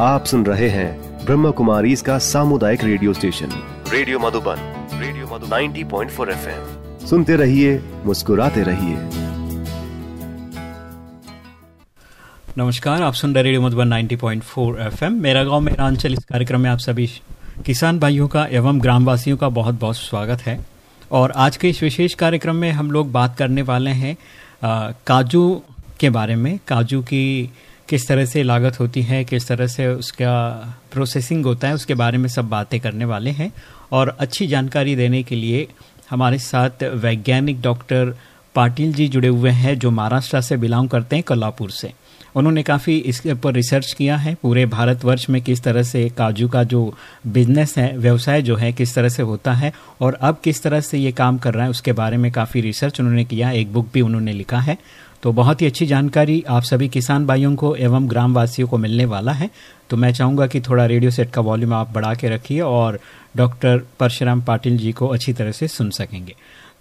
आप सुन रहे हैं ब्रह्म कुमारी इसका सामुदायिक radio station. Radio Madhuban, radio Madhu 90.4 point सुनते रहिए, मुस्कुराते रहिए। नमस्कार, आप सुन रहे रेडियो मधुबन 90.4 एफएम। मेरा गाँव मेरा अंचल इस कार्यक्रम में आप सभी किसान भाइयों का एवं ग्रामवासियों का बहुत बहुत स्वागत है। और आज के इस विशेष कार्यक्रम में हम लोग बात करने वाले हैं काजू के बारे में। काजू की किस तरह से लागत होती है, किस तरह से उसका प्रोसेसिंग होता है, उसके बारे में सब बातें करने वाले हैं। और अच्छी जानकारी देने के लिए हमारे साथ वैज्ञानिक डॉक्टर पाटिल जी जुड़े हुए हैं, जो महाराष्ट्र से बिलोंग करते हैं कोल्हापुर से। उन्होंने काफ़ी इसके ऊपर रिसर्च किया है, पूरे भारतवर्ष में किस तरह से काजू का जो बिज़नेस है, व्यवसाय जो है, किस तरह से होता है, और अब किस तरह से ये काम कर रहा है, उसके बारे में काफ़ी रिसर्च उन्होंने किया, एक बुक भी उन्होंने लिखा है। तो बहुत ही अच्छी जानकारी आप सभी किसान भाइयों को एवं ग्रामवासियों को मिलने वाला है। तो मैं चाहूँगा कि थोड़ा रेडियो सेट का वॉल्यूम आप बढ़ा के रखिए और डॉक्टर परशुराम पाटिल जी को अच्छी तरह से सुन सकेंगे।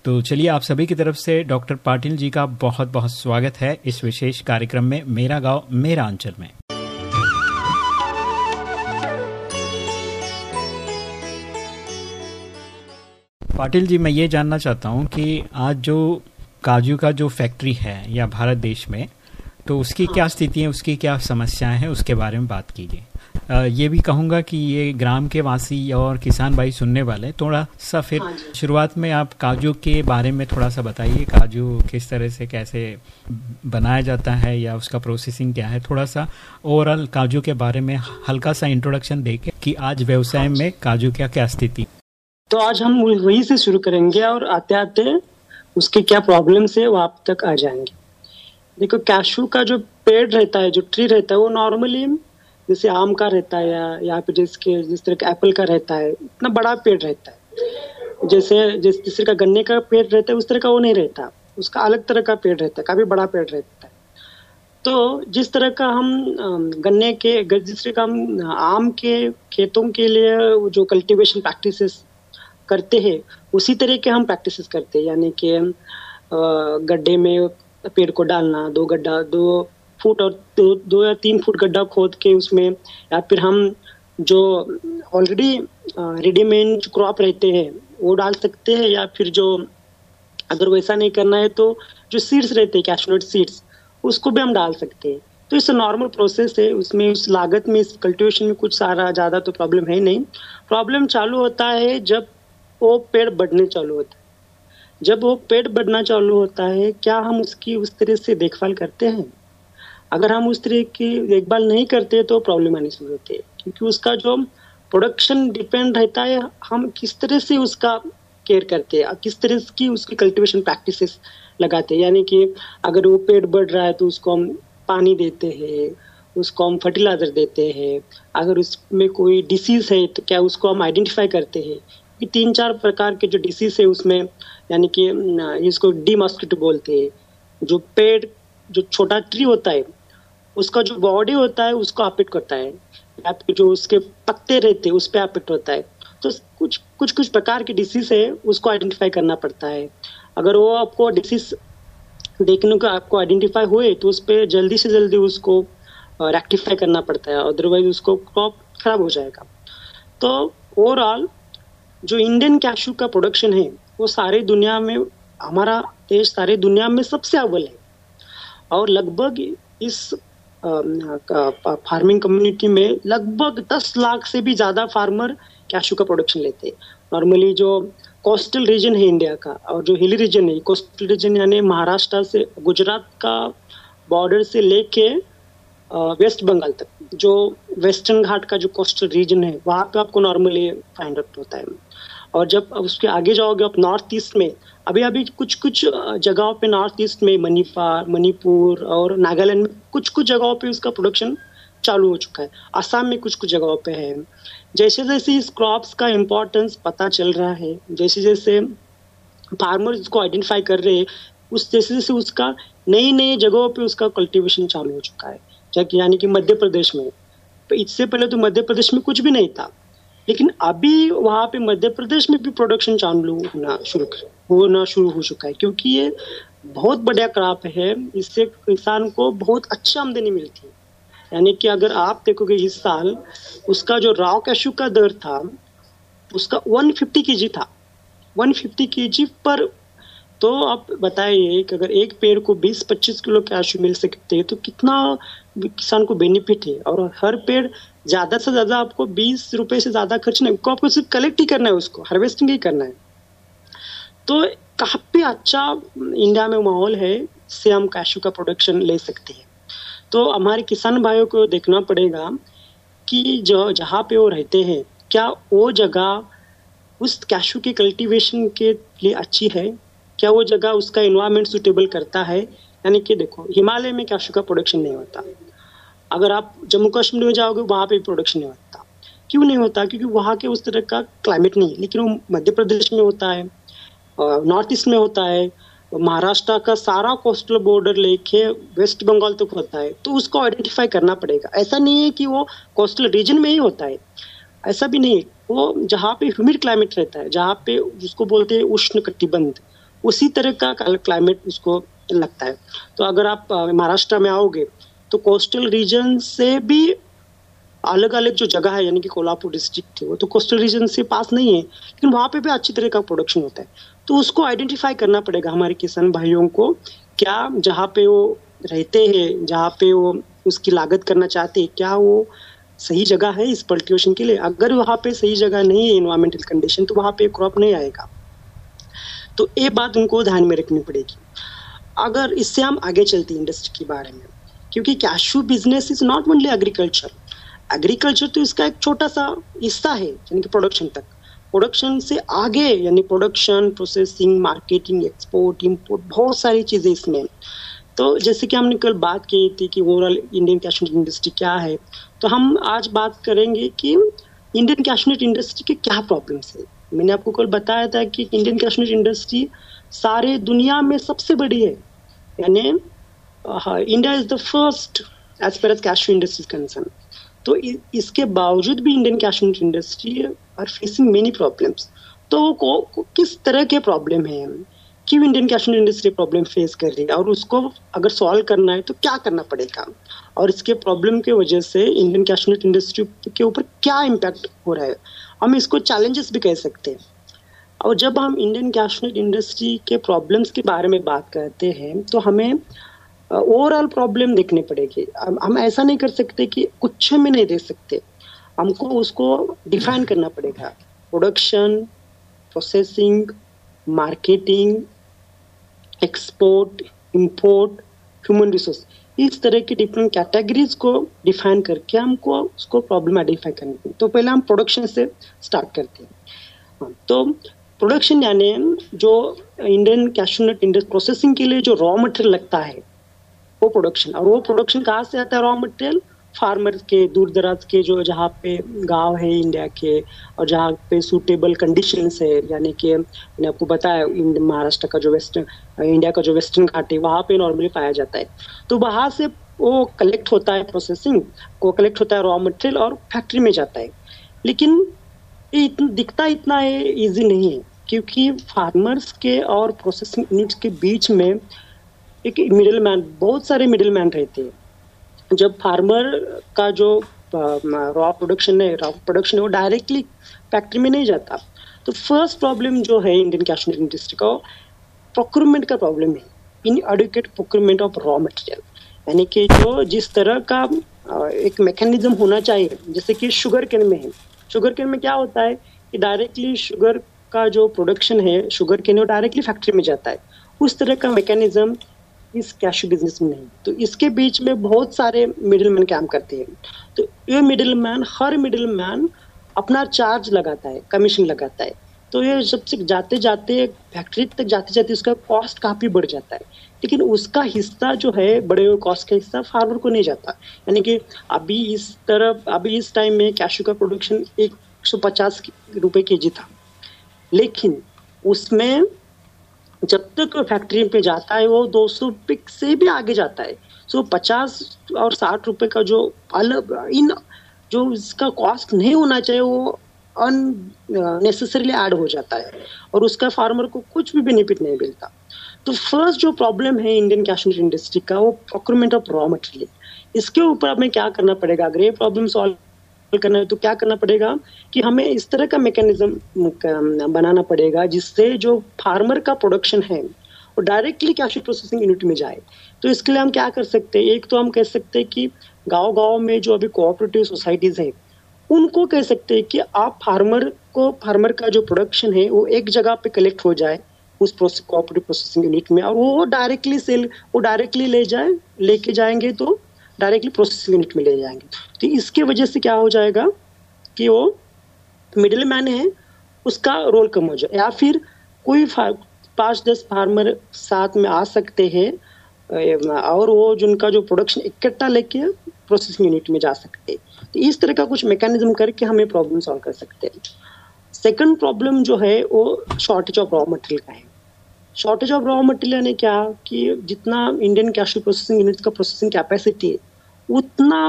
तो चलिए आप सभी की तरफ़ से डॉक्टर पाटिल जी का बहुत बहुत स्वागत है इस विशेष कार्यक्रम में मेरा गाँव, मेरा अंचल में। पाटिल जी, मैं ये जानना चाहता हूँ कि आज जो काजू का जो फैक्ट्री है या भारत देश में तो उसकी क्या स्थिति है उसकी क्या समस्याएँ हैं उसके बारे में बात कीजिए। ये भी कहूँगा कि ये ग्राम के वासी और किसान भाई सुनने वाले थोड़ा सा फिर हाँ शुरुआत में आप काजू के बारे में थोड़ा सा बताइए काजू किस तरह से कैसे बनाया जाता है या उसका प्रोसेसिंग क्या है थोड़ा सा ओवरऑल काजू के बारे में हल्का सा इंट्रोडक्शन दे के कि आज व्यवसाय में काजू क्या क्या स्थिति। तो आज हम वही से शुरू करेंगे और आते आते उसके क्या प्रॉब्लम्स है, वो आप तक आ जाएँगे। देखो कैशू का जो पेड़ रहता है, जो ट्री रहता है, वो नॉर्मली जैसे आम का रहता है या यहाँ पे जिसके, जिस तरह का एप्पल का रहता है, इतना बड़ा पेड़ रहता है। जैसे, जिस जिस तरह का गन्ने का पेड़ रहता है, उस तरह का वो नहीं रहता। उसका अलग तरह का पेड़ रहता है, काफ़ी बड़ा पेड़ रहता है। तो जिस तरह का हम गन्ने के, जिस तरह का हम, आम के खेतों के लिए जो कल्टीवेशन प्रैक्टिसेस करते हैं उसी तरह के हम प्रैक्टिस करते हैं यानी कि गड्ढे में पेड़ को डालना दो गड्ढा दो फुट और दो, दो या तीन फुट गड्ढा खोद के उसमें या फिर हम जो ऑलरेडी रेडीमेड क्रॉप रहते हैं वो डाल सकते हैं या फिर जो अगर वैसा नहीं करना है तो जो सीड्स रहते हैं कैशनट सीड्स उसको भी हम डाल सकते हैं। तो इस नॉर्मल प्रोसेस है उसमें उस लागत में इस कल्टिवेशन में कुछ सारा ज़्यादा तो प्रॉब्लम है नहीं। प्रॉब्लम चालू होता है जब वो पेड़ बढ़ने चालू होता है। जब वो पेड़ बढ़ना चालू होता है, क्या हम उसकी, उस तरह से देखभाल करते हैं? अगर हम उस तरह की देखभाल नहीं करते तो प्रॉब्लम आनी शुरू होती है। क्योंकि उसका जो प्रोडक्शन डिपेंड रहता है, हम किस तरह से उसका केयर करते हैं, किस तरह की उसकी कल्टीवेशन प्रैक्टिसेस लगाते हैं। यानी कि अगर वो पेड़ बढ़ रहा है तो उसको हम पानी देते हैं, उसको हम फर्टिलाइज़र देते हैं। अगर उसमें कोई डिसीज है तो क्या उसको हम आइडेंटिफाई करते हैं? कि तीन चार प्रकार के जो डिसीज है उसमें, यानी कि इसको डी मॉस्किटो बोलते हैं, जो पेड़, जो छोटा ट्री होता है, उसका जो बॉडी होता है, उसको अफेक्ट करता है। फिर जो उसके पत्ते रहते हैं, उस पर अफेक्ट होता है। तो कुछ कुछ कुछ प्रकार की डिसीज है, उसको आइडेंटिफाई करना पड़ता है। अगर वो आपको डिसीज देखने को, आपको आइडेंटिफाई हुए तो उस पर जल्दी से जल्दी उसको रेक्टिफाई करना पड़ता है। अदरवाइज़ उसको क्रॉप खराब हो जाएगा। तो ओवरऑल जो इंडियन कैशू का प्रोडक्शन है, वो सारे दुनिया में, हमारा देश सारे दुनिया में सबसे अव्वल है। और लगभग इस फ़ार्मिंग कम्युनिटी में लगभग दस लाख से भी ज़्यादा फार्मर कैशू का प्रोडक्शन लेते हैं। नॉर्मली जो कोस्टल रीजन है इंडिया का, और जो हिली रीजन है कोस्टल रीजन यानी महाराष्ट्र से, गुजरात का बॉर्डर से लेके वेस्ट बंगाल तक, जो वेस्टर्न घाट का जो कोस्टल रीजन है, वहाँ पे आपको नॉर्मली फाइंड आउट होता है। और जब उसके आगे जाओगे, आप नॉर्थ ईस्ट में अभी अभी कुछ कुछ जगहों पे नॉर्थ ईस्ट में मणिपाल मणिपुर और नागालैंड में कुछ कुछ जगहों पे उसका प्रोडक्शन चालू हो चुका है। आसाम में कुछ कुछ जगहों पे है। जैसे जैसे इस क्रॉप्स का इम्पोर्टेंस पता चल रहा है जैसे जैसे फार्मर इसको आइडेंटिफाई कर रहे हैं, उस जैसे जैसे उसका नई नई जगहों पे उसका कल्टीवेशन चालू हो चुका है। यानी कि मध्य प्रदेश में। तो इससे पहले तो मध्य प्रदेश में कुछ भी नहीं था। लेकिन अभी वहाँ पे मध्य प्रदेश में भी प्रोडक्शन चालू होना शुरू होना शुरू हो चुका है, क्योंकि ये बहुत बढ़िया क्रॉप है। इससे किसान को बहुत अच्छी आमदनी मिलती है। यानी कि अगर आप देखोगे इस साल, उसका जो राव कैशू का दर था, उसका 150 केजी था। 150 केजी पर तो आप बताइए कि अगर एक पेड़ को 20-25 किलो कैशू मिल सकते हैं तो कितना किसान को बेनिफिट है? और हर पेड़ ज़्यादा से ज़्यादा आपको 20 रुपए से ज़्यादा खर्च नहीं, आपको आपको सिर्फ़ कलेक्ट ही करना है उसको हार्वेस्टिंग ही करना है। तो काफ़ी अच्छा इंडिया में माहौल है से हम कैशू का प्रोडक्शन ले सकते हैं। तो हमारे किसान भाइयों को देखना पड़ेगा कि जो, जहाँ पे वो रहते हैं, क्या वो जगह उस कैशू के कल्टीवेशन के लिए अच्छी है? क्या वो जगह उसका इन्वायरमेंट सुटेबल करता है? यानी कि देखो, हिमालय में कैशू का प्रोडक्शन नहीं होता। अगर आप जम्मू कश्मीर में जाओगे, वहाँ पे प्रोडक्शन नहीं होता। क्यों नहीं होता? क्योंकि वहाँ के उस तरह का क्लाइमेट नहीं है। लेकिन वो मध्य प्रदेश में होता है नॉर्थ ईस्ट में होता है, महाराष्ट्र का सारा कोस्टल बॉर्डर लेके वेस्ट बंगाल तक होता है तो उसको आइडेंटिफाई करना पड़ेगा। ऐसा नहीं है कि वो कोस्टल रीजन में ही होता है। ऐसा भी नहीं वो जहाँ पे ह्यूमिड क्लाइमेट रहता है, जहाँ पे जिसको बोलते हैं उष्ण कटिबंध उसी तरह का क्लाइमेट उसको लगता है। तो अगर आप महाराष्ट्र में आओगे तो कोस्टल रीजन से भी अलग अलग जो जगह है, यानी कि कोल्हापुर डिस्ट्रिक्ट वो तो कोस्टल रीजन से पास नहीं है, लेकिन वहाँ पे भी अच्छी तरह का प्रोडक्शन होता है। तो उसको आइडेंटिफाई करना पड़ेगा हमारे किसान भाइयों को, क्या जहाँ पे वो रहते हैं, जहाँ पे वो उसकी लागत करना चाहते हैं, क्या वो सही जगह है इस कल्टिवेशन के लिए? अगर वहाँ पे सही जगह नहीं है इन्वायरमेंटल कंडीशन तो वहाँ पे क्रॉप नहीं आएगा। तो ये बात उनको ध्यान में रखनी पड़ेगी। अगर इससे हम आगे चलते इंडस्ट्री के बारे में क्योंकि cashew business is not only agriculture agriculture तो इसका एक छोटा सा हिस्सा है, यानी कि प्रोडक्शन तक। प्रोडक्शन से आगे, यानी production processing marketing export import बहुत सारी चीज़ें इसमें तो जैसे कि हमने कल बात की थी कि ओवरऑल इंडियन कैशनेट इंडस्ट्री क्या है तो हम आज बात करेंगे कि इंडियन कैशनेट इंडस्ट्री के क्या प्रॉब्लम्स है। मैंने आपको कल बताया था कि इंडियन कैशनेट इंडस्ट्री सारे दुनिया में सबसे बड़ी है, यानी India is the first as per as cashew industry concern तो इसके बावजूद भी Indian cashnut industry are facing many problems तो को, को किस तरह के प्रॉब्लम है? क्यों Indian cashnut industry problem face कर रही है? और उसको अगर सॉल्व करना है तो क्या करना पड़ेगा? और इसके प्रॉब्लम के वजह से इंडियन कैशनेट इंडस्ट्री के ऊपर क्या इम्पैक्ट हो रहा है? हम इसको चैलेंजेस भी कह सकते हैं। और जब हम इंडियन कैशनेट इंडस्ट्री के प्रॉब्लम्स के बारे में बात करते हैं तो हमें ओवरऑल प्रॉब्लम देखने पड़ेगी। हम ऐसा नहीं कर सकते कि कुछ में नहीं देख सकते। हमको उसको डिफाइन करना पड़ेगा। Production processing marketing export import human resource इस तरह की डिफरेंट कैटेगरीज को डिफाइन करके हमको उसको प्रॉब्लम आइडेंटिफाई करनी है तो पहले हम प्रोडक्शन से स्टार्ट करते हैं। हाँ, तो प्रोडक्शन यानी जो इंडियन कैशूनट इंडस्ट्री प्रोसेसिंग के लिए जो रॉ मटेरियल लगता है वो प्रोडक्शन और वो प्रोडक्शन कहाँ से आता है? रॉ मटेरियल फार्मर के, दूर दराज के, जो जहाँ पे गाँव है इंडिया के, और जहाँ पे सूटेबल कंडीशंस है, यानी कि मैंने आपको बताया महाराष्ट्र का जो वेस्टर्न इंडिया का जो वेस्टर्न घाट है, वहाँ पे नॉर्मली पाया जाता है। तो वहाँ से वो कलेक्ट होता है प्रोसेसिंग को कलेक्ट होता है रॉ मटेरियल और फैक्ट्री में जाता है। लेकिन ये इतना, दिखता इतना ईजी नहीं है, क्योंकि फार्मर्स के और प्रोसेसिंग यूनिट्स के बीच में एक मिडिल मैन बहुत सारे मिडिल मैन रहते हैं। जब फार्मर का जो रॉ प्रोडक्शन है रॉ प्रोडक्शन है, वो डायरेक्टली फैक्ट्री में नहीं जाता। तो फ़र्स्ट प्रॉब्लम जो है इंडियन कैशनरी इंडस्ट्री का प्रोक्यूरमेंट का प्रॉब्लम है। Inadequate procurement of raw material यानी कि जो जिस तरह का एक मैकेनिज्म होना चाहिए, जैसे कि शुगर केन में है। शुगर केन में क्या होता है कि डायरेक्टली शुगर का जो प्रोडक्शन है शुगर केन वो डायरेक्टली फैक्ट्री में जाता है। उस तरह का मैकेनिज्म इस कैश बिज़नेस में नहीं। तो इसके बीच में बहुत सारे मिडिल मैन काम करते हैं। तो ये मिडिल मैन हर मिडिल मैन अपना चार्ज लगाता है कमीशन लगाता है। तो ये जब से जाते जाते फैक्ट्री तक जाते जाते उसका कॉस्ट काफ़ी बढ़ जाता है। लेकिन उसका हिस्सा जो है, बड़े हुए कॉस्ट का हिस्सा फार्मर को नहीं जाता। यानी कि अभी इस तरफ़, अभी इस टाइम में कैशू का प्रोडक्शन एक सौ पचास रुपए के जी था। लेकिन उसमें जब तक फैक्ट्री पे जाता है, वो 200 रुपये से भी आगे जाता है। सो 50 और 60 रुपए का जो अलग, इन, जो इसका कॉस्ट नहीं होना चाहिए, वो अननेसेसरीली ऐड हो जाता है। और उसका फार्मर को कुछ भी बेनिफिट नहीं मिलता। तो फ़र्स्ट जो प्रॉब्लम है इंडियन कैशनरी इंडस्ट्री का, वो प्रोक्योरमेंट ऑफ़ रॉ मटेरियल इसके ऊपर हमें क्या करना पड़ेगा? अगर ये प्रॉब्लम सॉल्व करना है तो क्या करना पड़ेगा कि हमें इस तरह का मैकेनिज्म बनाना पड़ेगा जिससे जो फार्मर का प्रोडक्शन है, वो डायरेक्टली कैश प्रोसेसिंग यूनिट में जाए। तो इसके लिए हम क्या कर सकते हैं? एक तो हम कह सकते हैं कि गाँव गाँव में जो अभी कोऑपरेटिव सोसाइटीज है, उनको कह सकते हैं कि आप फार्मर को फार्मर का जो प्रोडक्शन है, वो एक जगह पे कलेक्ट हो जाए उस कोऑपरेटिव प्रोसेसिंग यूनिट में, और वो डायरेक्टली सेल वो डायरेक्टली ले जाए, लेके जाएँगे तो डायरेक्टली प्रोसेसिंग यूनिट में ले जाएँगे। तो इसके वजह से क्या हो जाएगा कि वो मिडिल मैन है, उसका रोल कम हो जाए। या फिर कोई पाँच दस फार्मर साथ में आ सकते हैं और वो जिनका जो प्रोडक्शन इकट्ठा लेके प्रोसेसिंग यूनिट में जा सकते हैं। तो इस तरह का कुछ मैकेनिज्म करके हमें प्रॉब्लम सॉल्व कर सकते हैं। सेकंड प्रॉब्लम जो है, वो शॉर्टेज ऑफ़ रॉ मटेरियल का है। शॉर्टेज ऑफ़ रॉ मटेरियल यानी क्या कि जितना इंडियन कैश प्रोसेसिंग यूनिट का प्रोसेसिंग कैपेसिटी है, उतना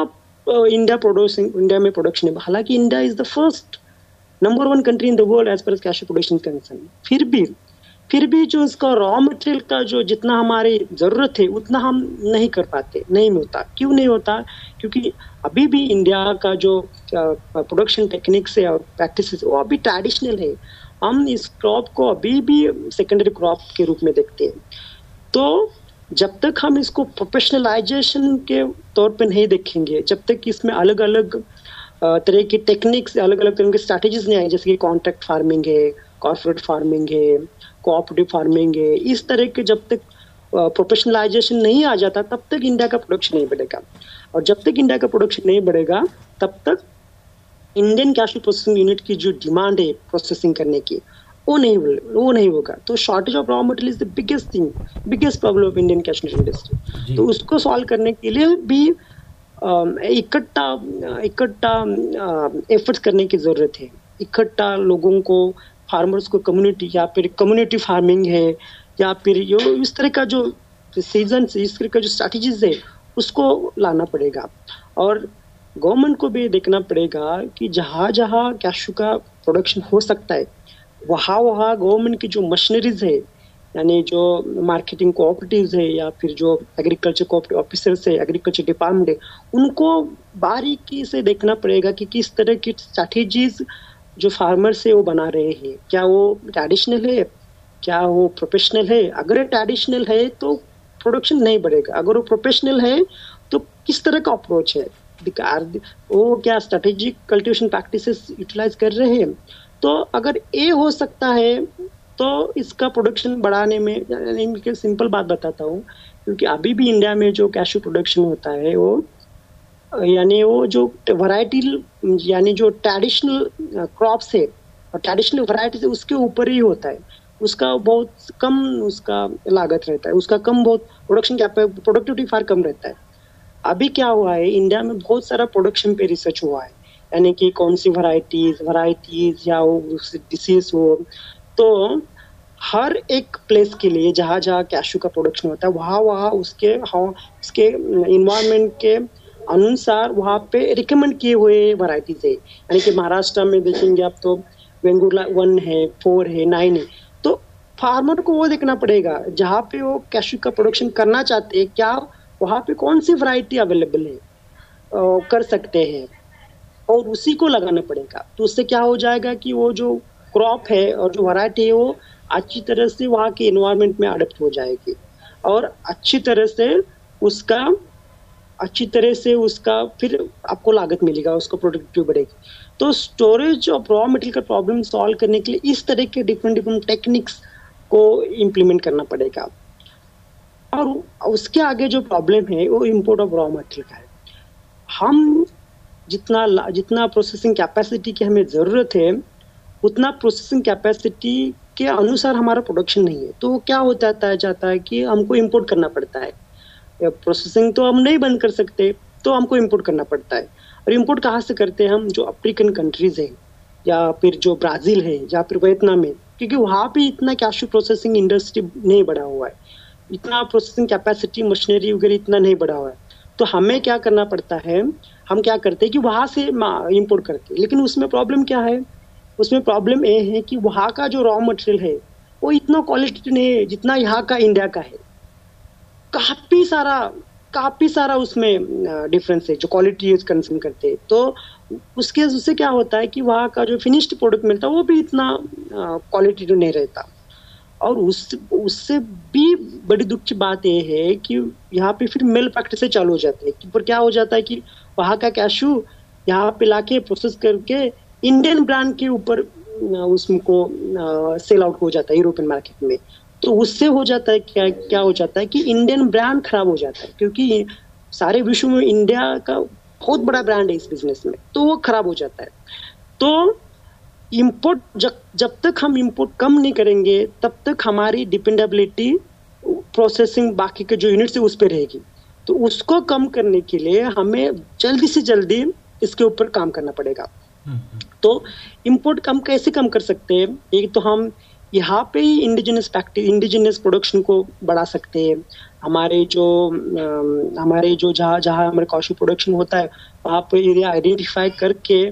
इंडिया प्रोड्यूसिंग इंडिया में प्रोडक्शन है। हालाँकि India is the first number one country in the world as per as cash production concern फिर भी फिर भी जो इसका रॉ मटेरियल का जो जितना हमारी ज़रूरत है, उतना हम नहीं कर पाते, नहीं होता क्यों नहीं होता? क्योंकि अभी भी इंडिया का जो प्रोडक्शन टेक्निक्स है और प्रैक्टिस वो अभी ट्रेडिशनल है। हम इस क्रॉप को अभी भी सेकेंडरी क्रॉप के रूप में देखते हैं। तो जब तक हम इसको प्रोफेशनलाइजेशन के तौर पे नहीं देखेंगे, जब तक इसमें अलग अलग तरह की टेक्निक्स अलग अलग तरह की स्ट्रैटेजीज नहीं आई जैसे कि कॉन्ट्रैक्ट फ़ार्मिंग है कॉर्पोरेट फ़ार्मिंग है कोऑपरेटिव फ़ार्मिंग है, इस तरह के जब तक प्रोफेशनलाइजेशन नहीं आ जाता, तब तक इंडिया का प्रोडक्शन नहीं बढ़ेगा। और जब तक इंडिया का प्रोडक्शन नहीं बढ़ेगा, तब तक इंडियन कैश प्रोसेसिंग यूनिट की जो डिमांड है प्रोसेसिंग करने की वो नहीं वो नहीं होगा। तो shortage of raw material is the biggest thing biggest problem of Indian cash industry तो उसको सॉल्व करने के लिए भी इकट्ठा इकट्ठा एफर्ट्स करने की ज़रूरत है। इकट्ठा लोगों को फार्मर्स को कम्युनिटी या फिर कम्युनिटी फ़ार्मिंग है या फिर यो इस तरह का जो सीज़न इस तरह का जो स्ट्रैटेजीज है उसको लाना पड़ेगा। और गवर्नमेंट को भी देखना पड़ेगा कि जहाँ जहाँ कैशू का प्रोडक्शन हो सकता है, वहाँ वहाँ गवर्नमेंट की जो मशीनरीज है, यानी जो मार्केटिंग कोऑपरेटिव्स है या फिर जो एग्रीकल्चर कोऑपरेटिव ऑफिसर्स है एग्रीकल्चर डिपार्टमेंट है, उनको बारीकी से देखना पड़ेगा कि किस तरह की स्ट्रैटेजीज जो फार्मर है वो बना रहे हैं। क्या वो ट्रेडिशनल है? क्या वो प्रोफेशनल है? अगर ट्रेडिशनल है तो प्रोडक्शन नहीं बढ़ेगा। अगर वो प्रोफेशनल है तो किस तरह का अप्रोच है? वो क्या स्ट्रेटेजिक कल्टिवेशन प्रैक्टिसेस यूटिलाइज कर रहे हैं? तो अगर ए हो सकता है तो इसका प्रोडक्शन बढ़ाने में सिंपल बात बताता हूँ, क्योंकि अभी भी इंडिया में जो कैशू प्रोडक्शन होता है, वो, यानी वो जो वैरायटी यानी जो ट्रेडिशनल क्रॉप्स है, और ट्रेडिशनल वैरायटी से उसके ऊपर ही होता है। उसका बहुत कम उसका लागत रहता है। उसका कम बहुत प्रोडक्शन क्या प्रोडक्टिविटी फार कम रहता है। अभी क्या हुआ है? इंडिया में बहुत सारा प्रोडक्शन पे रिसर्च हुआ है। यानी कि कौन सी वैरायटीज वैरायटीज या डिसीज हो तो हर एक प्लेस के लिए जहाँ जहाँ कैशू का प्रोडक्शन होता है, वहाँ वहाँ उसके हाँ उसके इन्वायरमेंट के अनुसार वहाँ पे रिकमेंड किए हुए वैरायटीज है। यानी कि महाराष्ट्र में देखेंगे आप तो वेंगुला वन है फोर है नाइन है। तो फार्मर को वो देखना पड़ेगा, जहाँ पे वो कैशू का प्रोडक्शन करना चाहते हैं, क्या वहाँ पे कौन सी वैरायटी अवेलेबल है? कर सकते हैं। और उसी को लगाना पड़ेगा। तो उससे क्या हो जाएगा कि वो जो क्रॉप है और जो वैरायटी है, वो अच्छी तरह से वहाँ के इन्वायरमेंट में अडप्ट हो जाएगी। और अच्छी तरह से उसका, अच्छी तरह से उसका फिर आपको लागत मिलेगा, उसका प्रोडक्टिव बढ़ेगी। तो स्टोरेज और रॉ मटेरियल का प्रॉब्लम सॉल्व करने के लिए इस तरह के डिफरेंट डिफरेंट टेक्निक्स को इम्प्लीमेंट करना पड़ेगा। और उसके आगे जो प्रॉब्लम है, वो इम्पोर्ट ऑफ़ रॉ मटेरियल का है। हम जितना जितना प्रोसेसिंग कैपेसिटी की हमें ज़रूरत है, उतना प्रोसेसिंग कैपेसिटी के अनुसार हमारा प्रोडक्शन नहीं है। तो क्या होता है, जाता है कि हमको इम्पोर्ट करना पड़ता है। प्रोसेसिंग तो हम नहीं बंद कर सकते तो हमको इम्पोर्ट करना पड़ता है। और इम्पोर्ट कहाँ से करते हैं हम? जो अफ्रीकन कंट्रीज़ है, या फिर जो ब्राज़ील है, या फिर वियतनाम है, क्योंकि वहाँ पे इतना कैशू प्रोसेसिंग इंडस्ट्री नहीं बढ़ा हुआ है। इतना प्रोसेसिंग कैपेसिटी मशीनरी वगैरह इतना नहीं बढ़ा हुआ है। तो हमें क्या करना पड़ता है? हम क्या करते हैं कि वहाँ से इम्पोर्ट करते हैं। लेकिन उसमें प्रॉब्लम क्या है? उसमें प्रॉब्लम ये है कि वहाँ का जो रॉ मटेरियल है, वो इतना क्वालिटी नहीं है जितना यहाँ का इंडिया का है। काफ़ी सारा काफ़ी सारा उसमें डिफरेंस है जो क्वालिटी यूज़ कंज्यूम करते हैं। तो उसके, उससे क्या होता है कि वहाँ का जो फिनिश्ड प्रोडक्ट मिलता है, वो भी इतना क्वालिटी नहीं रहता। और उस, उससे भी बड़ी दुख की बात यह है कि यहाँ पे फिर मेल प्रैक्टिस चालू हो जाते हैं। पर क्या हो जाता है कि वहाँ का कैशू यहाँ पे लाके प्रोसेस करके इंडियन ब्रांड के ऊपर उसको सेल आउट हो जाता है यूरोपियन मार्केट में। तो उससे हो जाता है क्या क्या हो जाता है कि इंडियन ब्रांड खराब हो जाता है। क्योंकि सारे विश्व में इंडिया का बहुत बड़ा ब्रांड है इस बिज़नेस में। तो वो खराब हो जाता है। तो इम्पोर्ट जब जब तक हम इम्पोर्ट कम नहीं करेंगे तब तक हमारी डिपेंडेबिलिटी प्रोसेसिंग बाकी के जो यूनिट्स है उस पर रहेगी। तो उसको कम करने के लिए हमें जल्दी से जल्दी इसके ऊपर काम करना पड़ेगा। हम्म, हम्म। तो इम्पोर्ट कम कैसे कम कर सकते हैं? एक तो हम यहाँ पे ही इंडिजिनस फैक्ट्री इंडिजिनस प्रोडक्शन को बढ़ा सकते हैं। हमारे जो हमारे जो जहाँ जहाँ हमारे कॉफ़ी प्रोडक्शन होता है वहाँ पे एरिया आइडेंटिफाई करके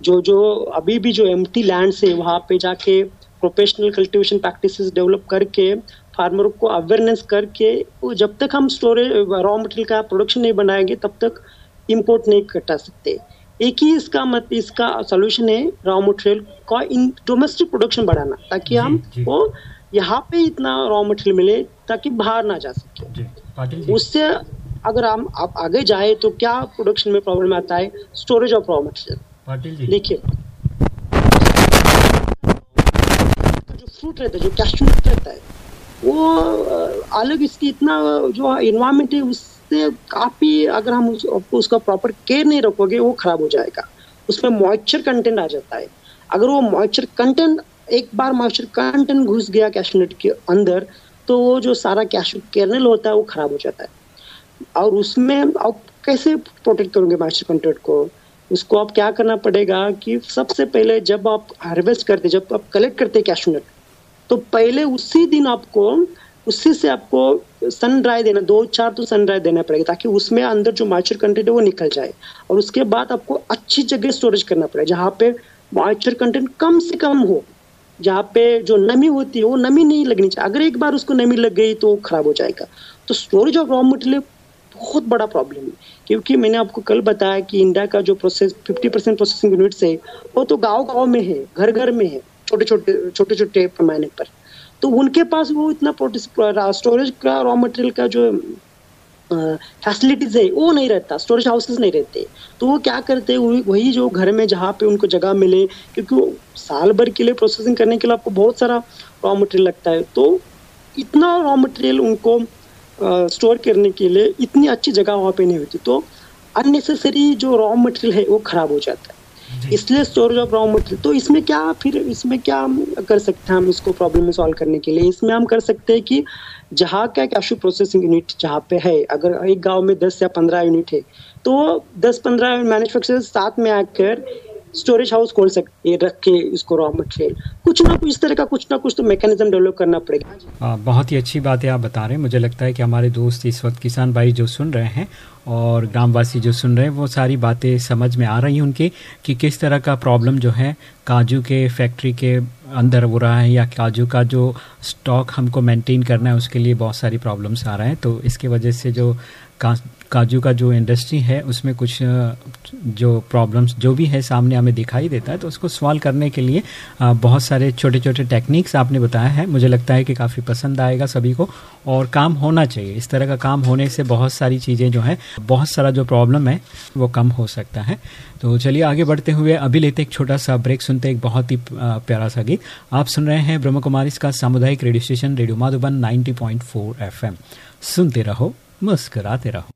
जो जो अभी भी जो एम टी लैंड है वहाँ पे जाके प्रोफेशनल कल्टिवेशन प्रैक्टिस डेवलप करके फार्मर को अवेयरनेस करके जब तक हम स्टोरेज रॉ मटेरियल का प्रोडक्शन नहीं बनाएँगे तब तक इम्पोर्ट नहीं कटा सकते। एक ही इसका मत इसका सोल्यूशन है रॉ मटेरियल का इन डोमेस्टिक प्रोडक्शन बढ़ाना ताकि हम वो यहाँ पे इतना रॉ मटेरियल मिले ताकि बाहर ना जा सके। उससे अगर हम आप आगे जाए तो क्या प्रोडक्शन में प्रॉब्लम आता है? स्टोरेज ऑफ़ रॉ मटेरियल देखिए। जो फ्रूट रहता है जो कैश्यू रहता है वो अलग इसकी इतना जो इन्वायरमेंट है उससे काफ़ी अगर हम उस, उसका प्रॉपर केयर नहीं रखोगे वो खराब हो जाएगा। उसमें मॉइस्चर कंटेंट आ जाता है। अगर वो मॉइस्चर कंटेंट एक बार मॉइस्चर कंटेंट घुस गया कैशनट के अंदर तो वो जो सारा कैश कर्नल होता है वो खराब हो जाता है। और उसमें आप कैसे प्रोटेक्ट करोगे मॉइस्चर कंटेंट को? उसको आप क्या करना पड़ेगा कि सबसे पहले जब आप हार्वेस्ट करते, जब आप कलेक्ट करते कैशनट तो पहले उसी दिन आपको, उसी से आपको सन ड्राई देना, दो चार तो सन ड्राई देना पड़ेगा, ताकि उसमें अंदर जो मॉइस्चर कंटेंट है वो निकल जाए। और उसके बाद आपको अच्छी जगह स्टोरेज करना पड़ेगा, जहाँ पे मॉइस्चर कंटेंट कम से कम हो, जहाँ पे जो नमी होती है वो नमी नहीं लगनी चाहिए। अगर एक बार उसको नमी लग गई तो खराब हो जाएगा। तो स्टोरेज ऑफ़ रॉ मटेरियल बहुत बड़ा प्रॉब्लम है। क्योंकि मैंने आपको कल बताया कि इंडिया का जो प्रोसेस 50 परसेंट प्रोसेसिंग यूनिट्स है, वो तो गाँव गाँव में है घर घर में है छोटे छोटे छोटे छोटे पैमाने पर। तो उनके पास वो इतना स्टोरेज का रॉ मटेरियल का जो फैसिलिटीज़ है, वो नहीं रहता स्टोरेज हाउसेस नहीं रहते। तो वो क्या करते हैं वही जो घर में जहाँ पे उनको जगह मिले, क्योंकि साल भर के लिए प्रोसेसिंग करने के लिए आपको बहुत सारा रॉ मटेरियल लगता है। तो इतना रॉ मटेरियल उनको स्टोर करने के लिए इतनी अच्छी जगह वहाँ पे नहीं होती। तो अननेसेसरी जो रॉ मटेरियल है वो खराब हो जाता है। इसलिए स्टोरेज ऑफ़ रॉ मटेरियल तो इसमें क्या फिर इसमें क्या हम कर सकते हैं हम इसको प्रॉब्लम में सॉल्व करने के लिए? इसमें हम कर सकते हैं कि जहाँ का कैशू प्रोसेसिंग यूनिट जहाँ पे है अगर एक गाँव में दस या पंद्रह यूनिट है तो दस पंद्रह मैन्युफैक्चरर साथ में आकर स्टोरेज हाउस खोल सकते रख के इसको रॉ मटेरियल कुछ ना कुछ इस तरह का कुछ ना कुछ तो मैकेनिज्म डेवलप करना पड़ेगा। आ, बहुत ही अच्छी बात है आप बता रहे हैं। मुझे लगता है कि हमारे दोस्त इस वक्त किसान भाई जो सुन रहे हैं और ग्रामवासी जो सुन रहे हैं वो सारी बातें समझ में आ रही हैं उनकी कि किस तरह का प्रॉब्लम जो है काजू के फैक्ट्री के अंदर हो रहा है या काजू का जो स्टॉक हमको मेंटेन करना है उसके लिए बहुत सारी प्रॉब्लम्स आ रहे हैं। तो इसके वजह से जो काजू का जो इंडस्ट्री है, उसमें कुछ जो प्रॉब्लम्स जो भी है सामने हमें दिखाई देता है तो उसको सॉल्व करने के लिए बहुत सारे छोटे छोटे टेक्निक्स आपने बताया है। मुझे लगता है कि काफ़ी पसंद आएगा सभी को और काम होना चाहिए। इस तरह का काम होने से बहुत सारी चीज़ें जो हैं, बहुत सारा जो प्रॉब्लम है, वो कम हो सकता है। तो चलिए आगे बढ़ते हुए अभी लेते एक छोटा सा ब्रेक सुनते एक बहुत ही प्यारा सा गीत। आप सुन रहे हैं ब्रह्म कुमारी इसका सामुदायिक radio station radio Madhuban 90.4 FM सुनते रहो, मुस्कराते रहो।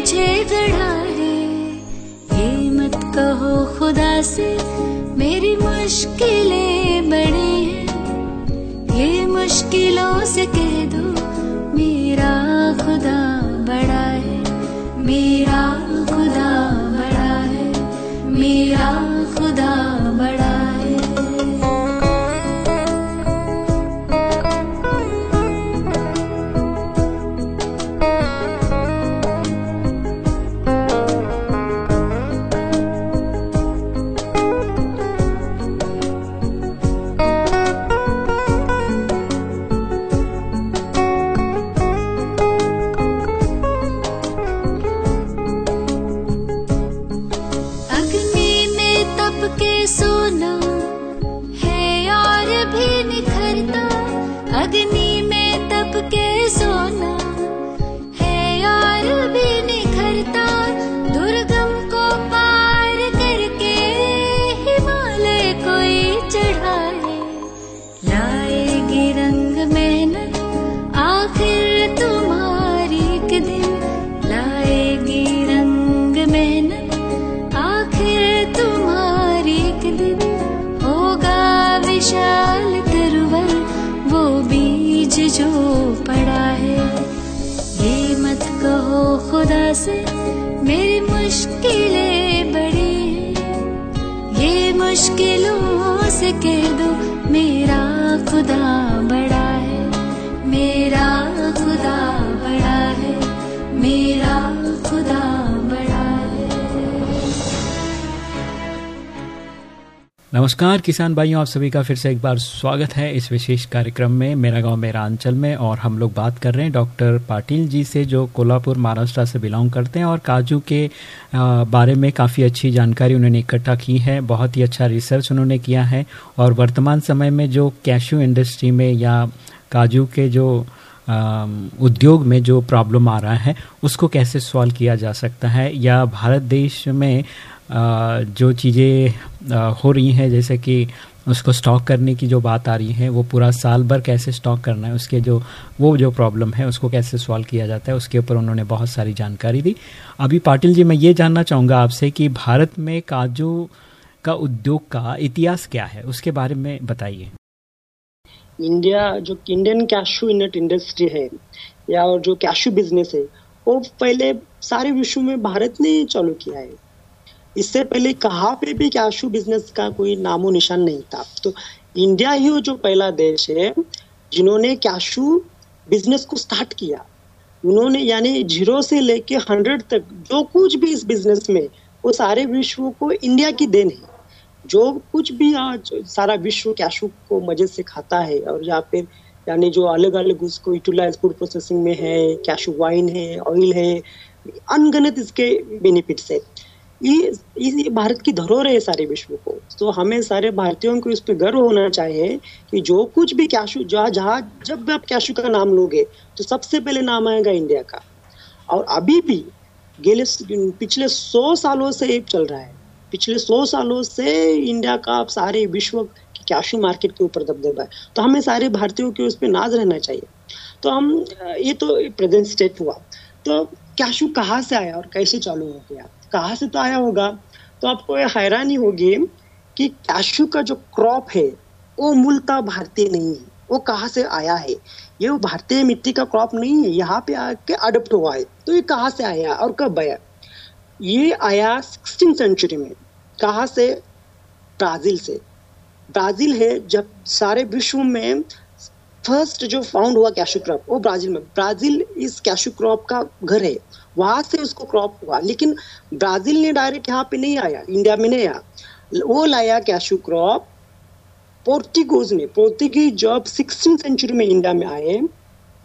लिए गढ़ा है ये मत कहो खुदा से, मेरी मुश्किलें बड़ी हैं। ये मुश्किलों से कह दो, मेरा खुदा बड़ा है, मेरा नमस्कार किसान भाइयों, आप सभी का फिर से एक बार स्वागत है इस विशेष कार्यक्रम में। मेरा गाँव मेरा अंचल में और हम लोग बात कर रहे हैं डॉक्टर पाटिल जी से, जो कोल्हापुर महाराष्ट्र से बिलोंग करते हैं और काजू के बारे में काफ़ी अच्छी जानकारी उन्होंने इकट्ठा की है, बहुत ही अच्छा रिसर्च उन्होंने किया है और वर्तमान समय में जो कैशू इंडस्ट्री में या काजू के जो उद्योग में जो प्रॉब्लम आ रहा है, उसको कैसे सॉल्व किया जा सकता है या भारत देश में जो चीज़ें हो रही हैं, जैसे कि उसको स्टॉक करने की जो बात आ रही है, वो पूरा साल भर कैसे स्टॉक करना है, उसके जो, वो जो प्रॉब्लम है, उसको कैसे सॉल्व किया जाता है, उसके ऊपर उन्होंने बहुत सारी जानकारी दी। अभी पाटिल जी, मैं ये जानना चाहूँगा आपसे कि भारत में काजू का उद्योग का इतिहास क्या है, उसके बारे में बताइए। इंडिया जो इंडियन कैशू नट इंडस्ट्री है, या और जो कैशू बिज़नेस है, वो पहले सारे विश्व में भारत ने चालू किया है। इससे पहले कहाँ पे भी कैशू बिज़नेस का कोई नामो निशान नहीं था। तो इंडिया ही जो पहला देश है, जिन्होंने कैशू बिज़नेस को स्टार्ट किया, उन्होंने यानी ज़ीरो से लेके हंड्रेड तक जो कुछ भी इस बिज़नेस में, वो सारे विश्व को इंडिया की देन है। जो कुछ भी आज सारा विश्व कैशू को मज़े से खाता है, और यहाँ पे यानी जो अलग अलग उसको यूटिलाइज फ़ूड प्रोसेसिंग में है कैशू वाइन है ऑयल है, अनगणित इसके बेनिफिट्स है। ये ये भारत की धरोहर है सारे विश्व को। तो हमें सारे भारतीयों को इस पे गर्व होना चाहिए कि जो कुछ भी कैशू, जहाँ जहाँ, जब भी आप कैशू का नाम लोगे तो सबसे पहले नाम आएगा इंडिया का। और अभी भी गेले पिछले सौ सालों से चल रहा है। पिछले सौ सालों से इंडिया का सारे विश्व की कैशू मार्केट के ऊपर दबदबा है। तो हमें सारे भारतीयों के उस पर नाज रहना चाहिए। तो हम, ये तो प्रेजेंट स्टेट हुआ। तो कैशू कहाँ से आया और कैसे चालू हो गया? कहाँ से तो आया होगा? तो आपको ये हैरानी होगी कि कैशू का जो क्रॉप है, वो मूलतः भारतीय नहीं है। वो कहाँ से आया है? ये वो भारतीय मिट्टी का क्रॉप नहीं है। यहाँ पे आके अडप्ट हुआ है। तो ये कहाँ से आया और कब आया? ये आया सिक्सटीन सेंचुरी में। कहाँ से? ब्राज़ील से। ब्राज़ील है जब सारे विश्व में फ़र्स्ट जो फाउंड हुआ कैशू क्रॉप वो ब्राज़ील में। ब्राज़ील इस कैशू क्रॉप का घर है। वहाँ से उसको क्रॉप हुआ। लेकिन ब्राज़ील ने डायरेक्ट यहाँ पे नहीं आया इंडिया में नहीं आया। वो लाया कैशू क्रॉप पोर्टिगोज ने पोर्तुगीज जब सिक्सटीन सेंचुरी में इंडिया में आए,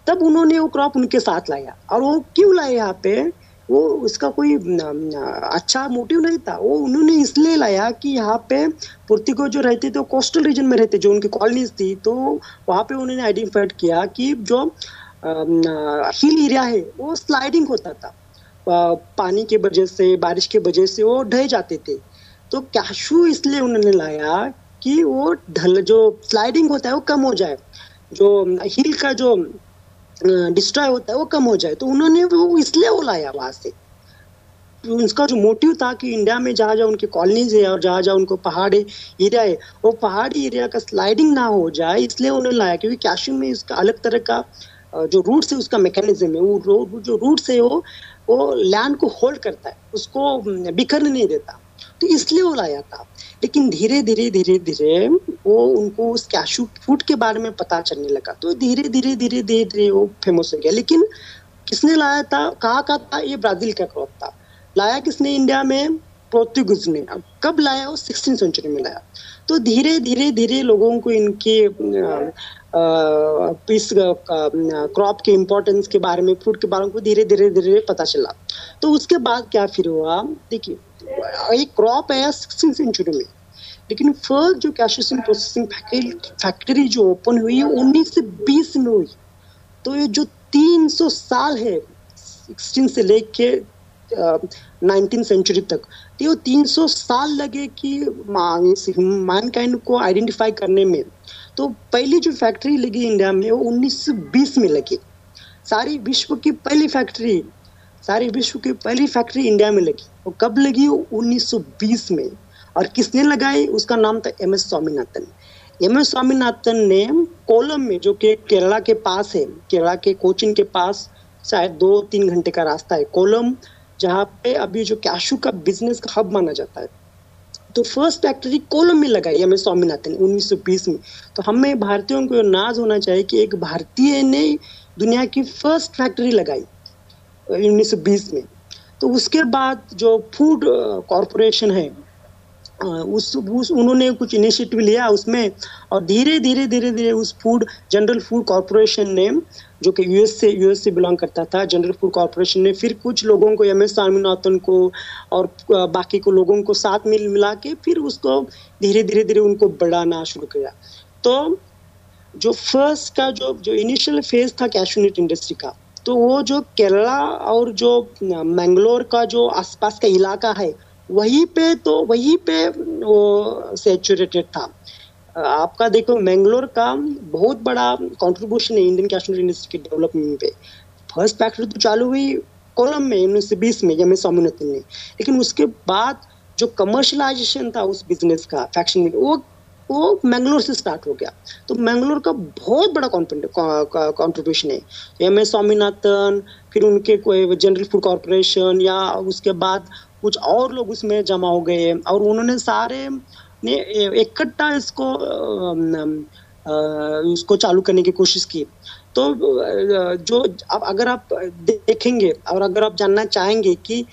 तब उन्होंने वो क्रॉप उनके साथ लाया। और वो क्यों लाया यहाँ पे? वो उसका कोई अच्छा मोटिव नहीं था। वो उन्होंने इसलिए लाया कि यहाँ पे पुर्तिको जो रहते थे, वो कोस्टल रीजन में रहते, जो उनकी कॉलोनीज थी तो वहाँ पे उन्होंने आइडेंटिफाइड किया कि जो हिल एरिया है, वो स्लाइडिंग होता था। पानी के वजह से, बारिश के वजह से वो ढह जाते थे। तो कैशू इसलिए उन्होंने लाया कि वो ढल, जो स्लाइडिंग होता है, वो कम हो जाए। जो हिल का जो डिस्ट्रॉय होता है, वो कम हो जाए। तो उन्होंने वो इसलिए वो लाया वहाँ से। उनका जो मोटिव था कि इंडिया में जहाँ जहाँ उनकी कॉलोनीज है और जहाँ जहाँ उनको पहाड़ी एरिया है, वो पहाड़ी एरिया का स्लाइडिंग ना हो जाए, इसलिए उन्होंने लाया। क्योंकि कैशू में इसका अलग तरह का जो रूट्स है उसका मैकेनिज्म है, वो जो रूट्स है, वो वो लैंड को होल्ड करता है, उसको बिखरने नहीं देता। तो इसलिए वो लाया था। लेकिन धीरे धीरे धीरे धीरे वो उनको उस कैशू फ्रूट के बारे में पता चलने लगा। तो धीरे धीरे धीरे धीरे धीरे वो फ़ेमस हो गया। लेकिन किसने लाया था? कहा का था? ये ब्राज़ील का क्रॉप था। लाया किसने इंडिया में? पोर्तुगीज ने। अब कब लाया? वो सिक्सटीन सेंचुरी में लाया। तो धीरे धीरे धीरे लोगों को इनके पीस क्रॉप के इम्पोर्टेंस के बारे में फ्रूट के बारे में धीरे धीरे धीरे पता चला। तो उसके बाद क्या फिर हुआ? देखिए, एक क्रॉप आया सिक्सटीन सेंचुरी में। लेकिन फ़र्स्ट जो कैशोसिन प्रोसेसिंग फैक्ट्री जो ओपन हुई है, उन्नीस से बीस में हुई। तो ये जो 300 साल है 16 से लेके नाइनटीन सेंचुरी तक। तो ये 300 साल लगे कि मैनकाइंड को आइडेंटिफाई करने में। तो पहली जो फैक्ट्री लगी इंडिया में, वो 1920 में लगी। सारी विश्व की पहली फैक्ट्री सारी विश्व की पहली फैक्ट्री इंडिया में लगी। वो कब लगी? वो 1920 में। और किसने लगाई? उसका नाम था M S Swaminathan. M S Swaminathan ने कोलम में, जो कि केरला के पास है, केरला के कोचिन के पास, शायद दो तीन घंटे का रास्ता है, कोलम जहाँ पे अभी जो कैशू का बिज़नेस का हब माना जाता है। तो फ़र्स्ट फैक्ट्री कोलम में लगाई एस स्वामीनाथन 1920 में। तो हमें भारतीयों को नाज होना चाहिए कि एक भारतीय ने दुनिया की फ़र्स्ट फैक्ट्री लगाई 1920 में। तो उसके बाद जो फ़ूड कॉरपोरेशन है उस, उस उन्होंने कुछ इनिशिएटिव लिया उसमें और धीरे धीरे धीरे धीरे उस फ़ूड जनरल फ़ूड कॉरपोरेशन ने जो कि यूएस से यूएस से बिलोंग करता था जनरल फ़ूड कॉरपोरेशन ने फिर कुछ लोगों को एम एस स्वामीनाथन को और बाकी को लोगों को साथ मिल, मिला के फिर उसको धीरे धीरे धीरे उनको बढ़ाना शुरू किया। तो जो फ़र्स्ट का जो जो इनिशियल फ़ेज़ था कैशूनेट इंडस्ट्री का तो वो जो केरला और जो मैंगलोर का जो आसपास का इलाका है, वहीं पे तो वहीं पे वो सेचुरेटेड था। आपका देखो, मैंगलोर का बहुत बड़ा कंट्रीब्यूशन है इंडियन कैशनरी इंडस्ट्री के डेवलपमेंट पे। फ़र्स्ट फैक्ट्री तो चालू हुई कोलम में, उन्नीस सौ बीस में एम स्वामीनाथन ने लेकिन उसके बाद जो कमर्शलाइजेशन था उस बिज़नेस का फैक्शन में, वो वो मैंगलोर से स्टार्ट हो गया। तो मैंगलोर का बहुत बड़ा कॉन्ट्रीब्यूशन है। एम एस स्वामीनाथन, फिर उनके कोई जनरल फ़ूड कॉरपोरेशन या उसके बाद कुछ और लोग उसमें जमा हो गए। और उन्होंने सारे इकट्ठा इसको उसको चालू करने की कोशिश की। तो जो, अब अगर आप देखेंगे, और अगर आप जानना चाहेंगे कि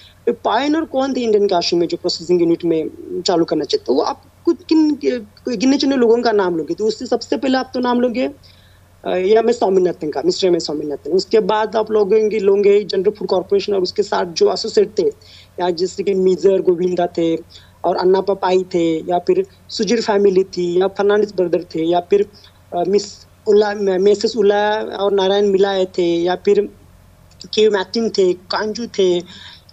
पायनर कौन थे इंडियन काशी में जो प्रोसेसिंग यूनिट में चालू करना चाहिए तो वो आप कुछ किन गिने चुने लोगों का नाम लोगे। तो उससे सबसे पहले आप तो नाम लोगे या मैं स्वामीनाथन का, मिस्टर एम एस स्वामीनाथन। उसके बाद आप लोग लोगे जनरल फ़ूड कॉर्पोरेशन, और उसके साथ जो एसोसिएट थे, या जैसे कि मिजर, गोविंदा थे और अन्ना पपाई थे, या फिर सुजीर फैमिली थी, या फर्नांडिस ब्रदर थे, या फिर मिस उल्ला मिसेस उल्ला और नारायण मिलाए थे, या फिर के मैथिन थे, कांजू थे,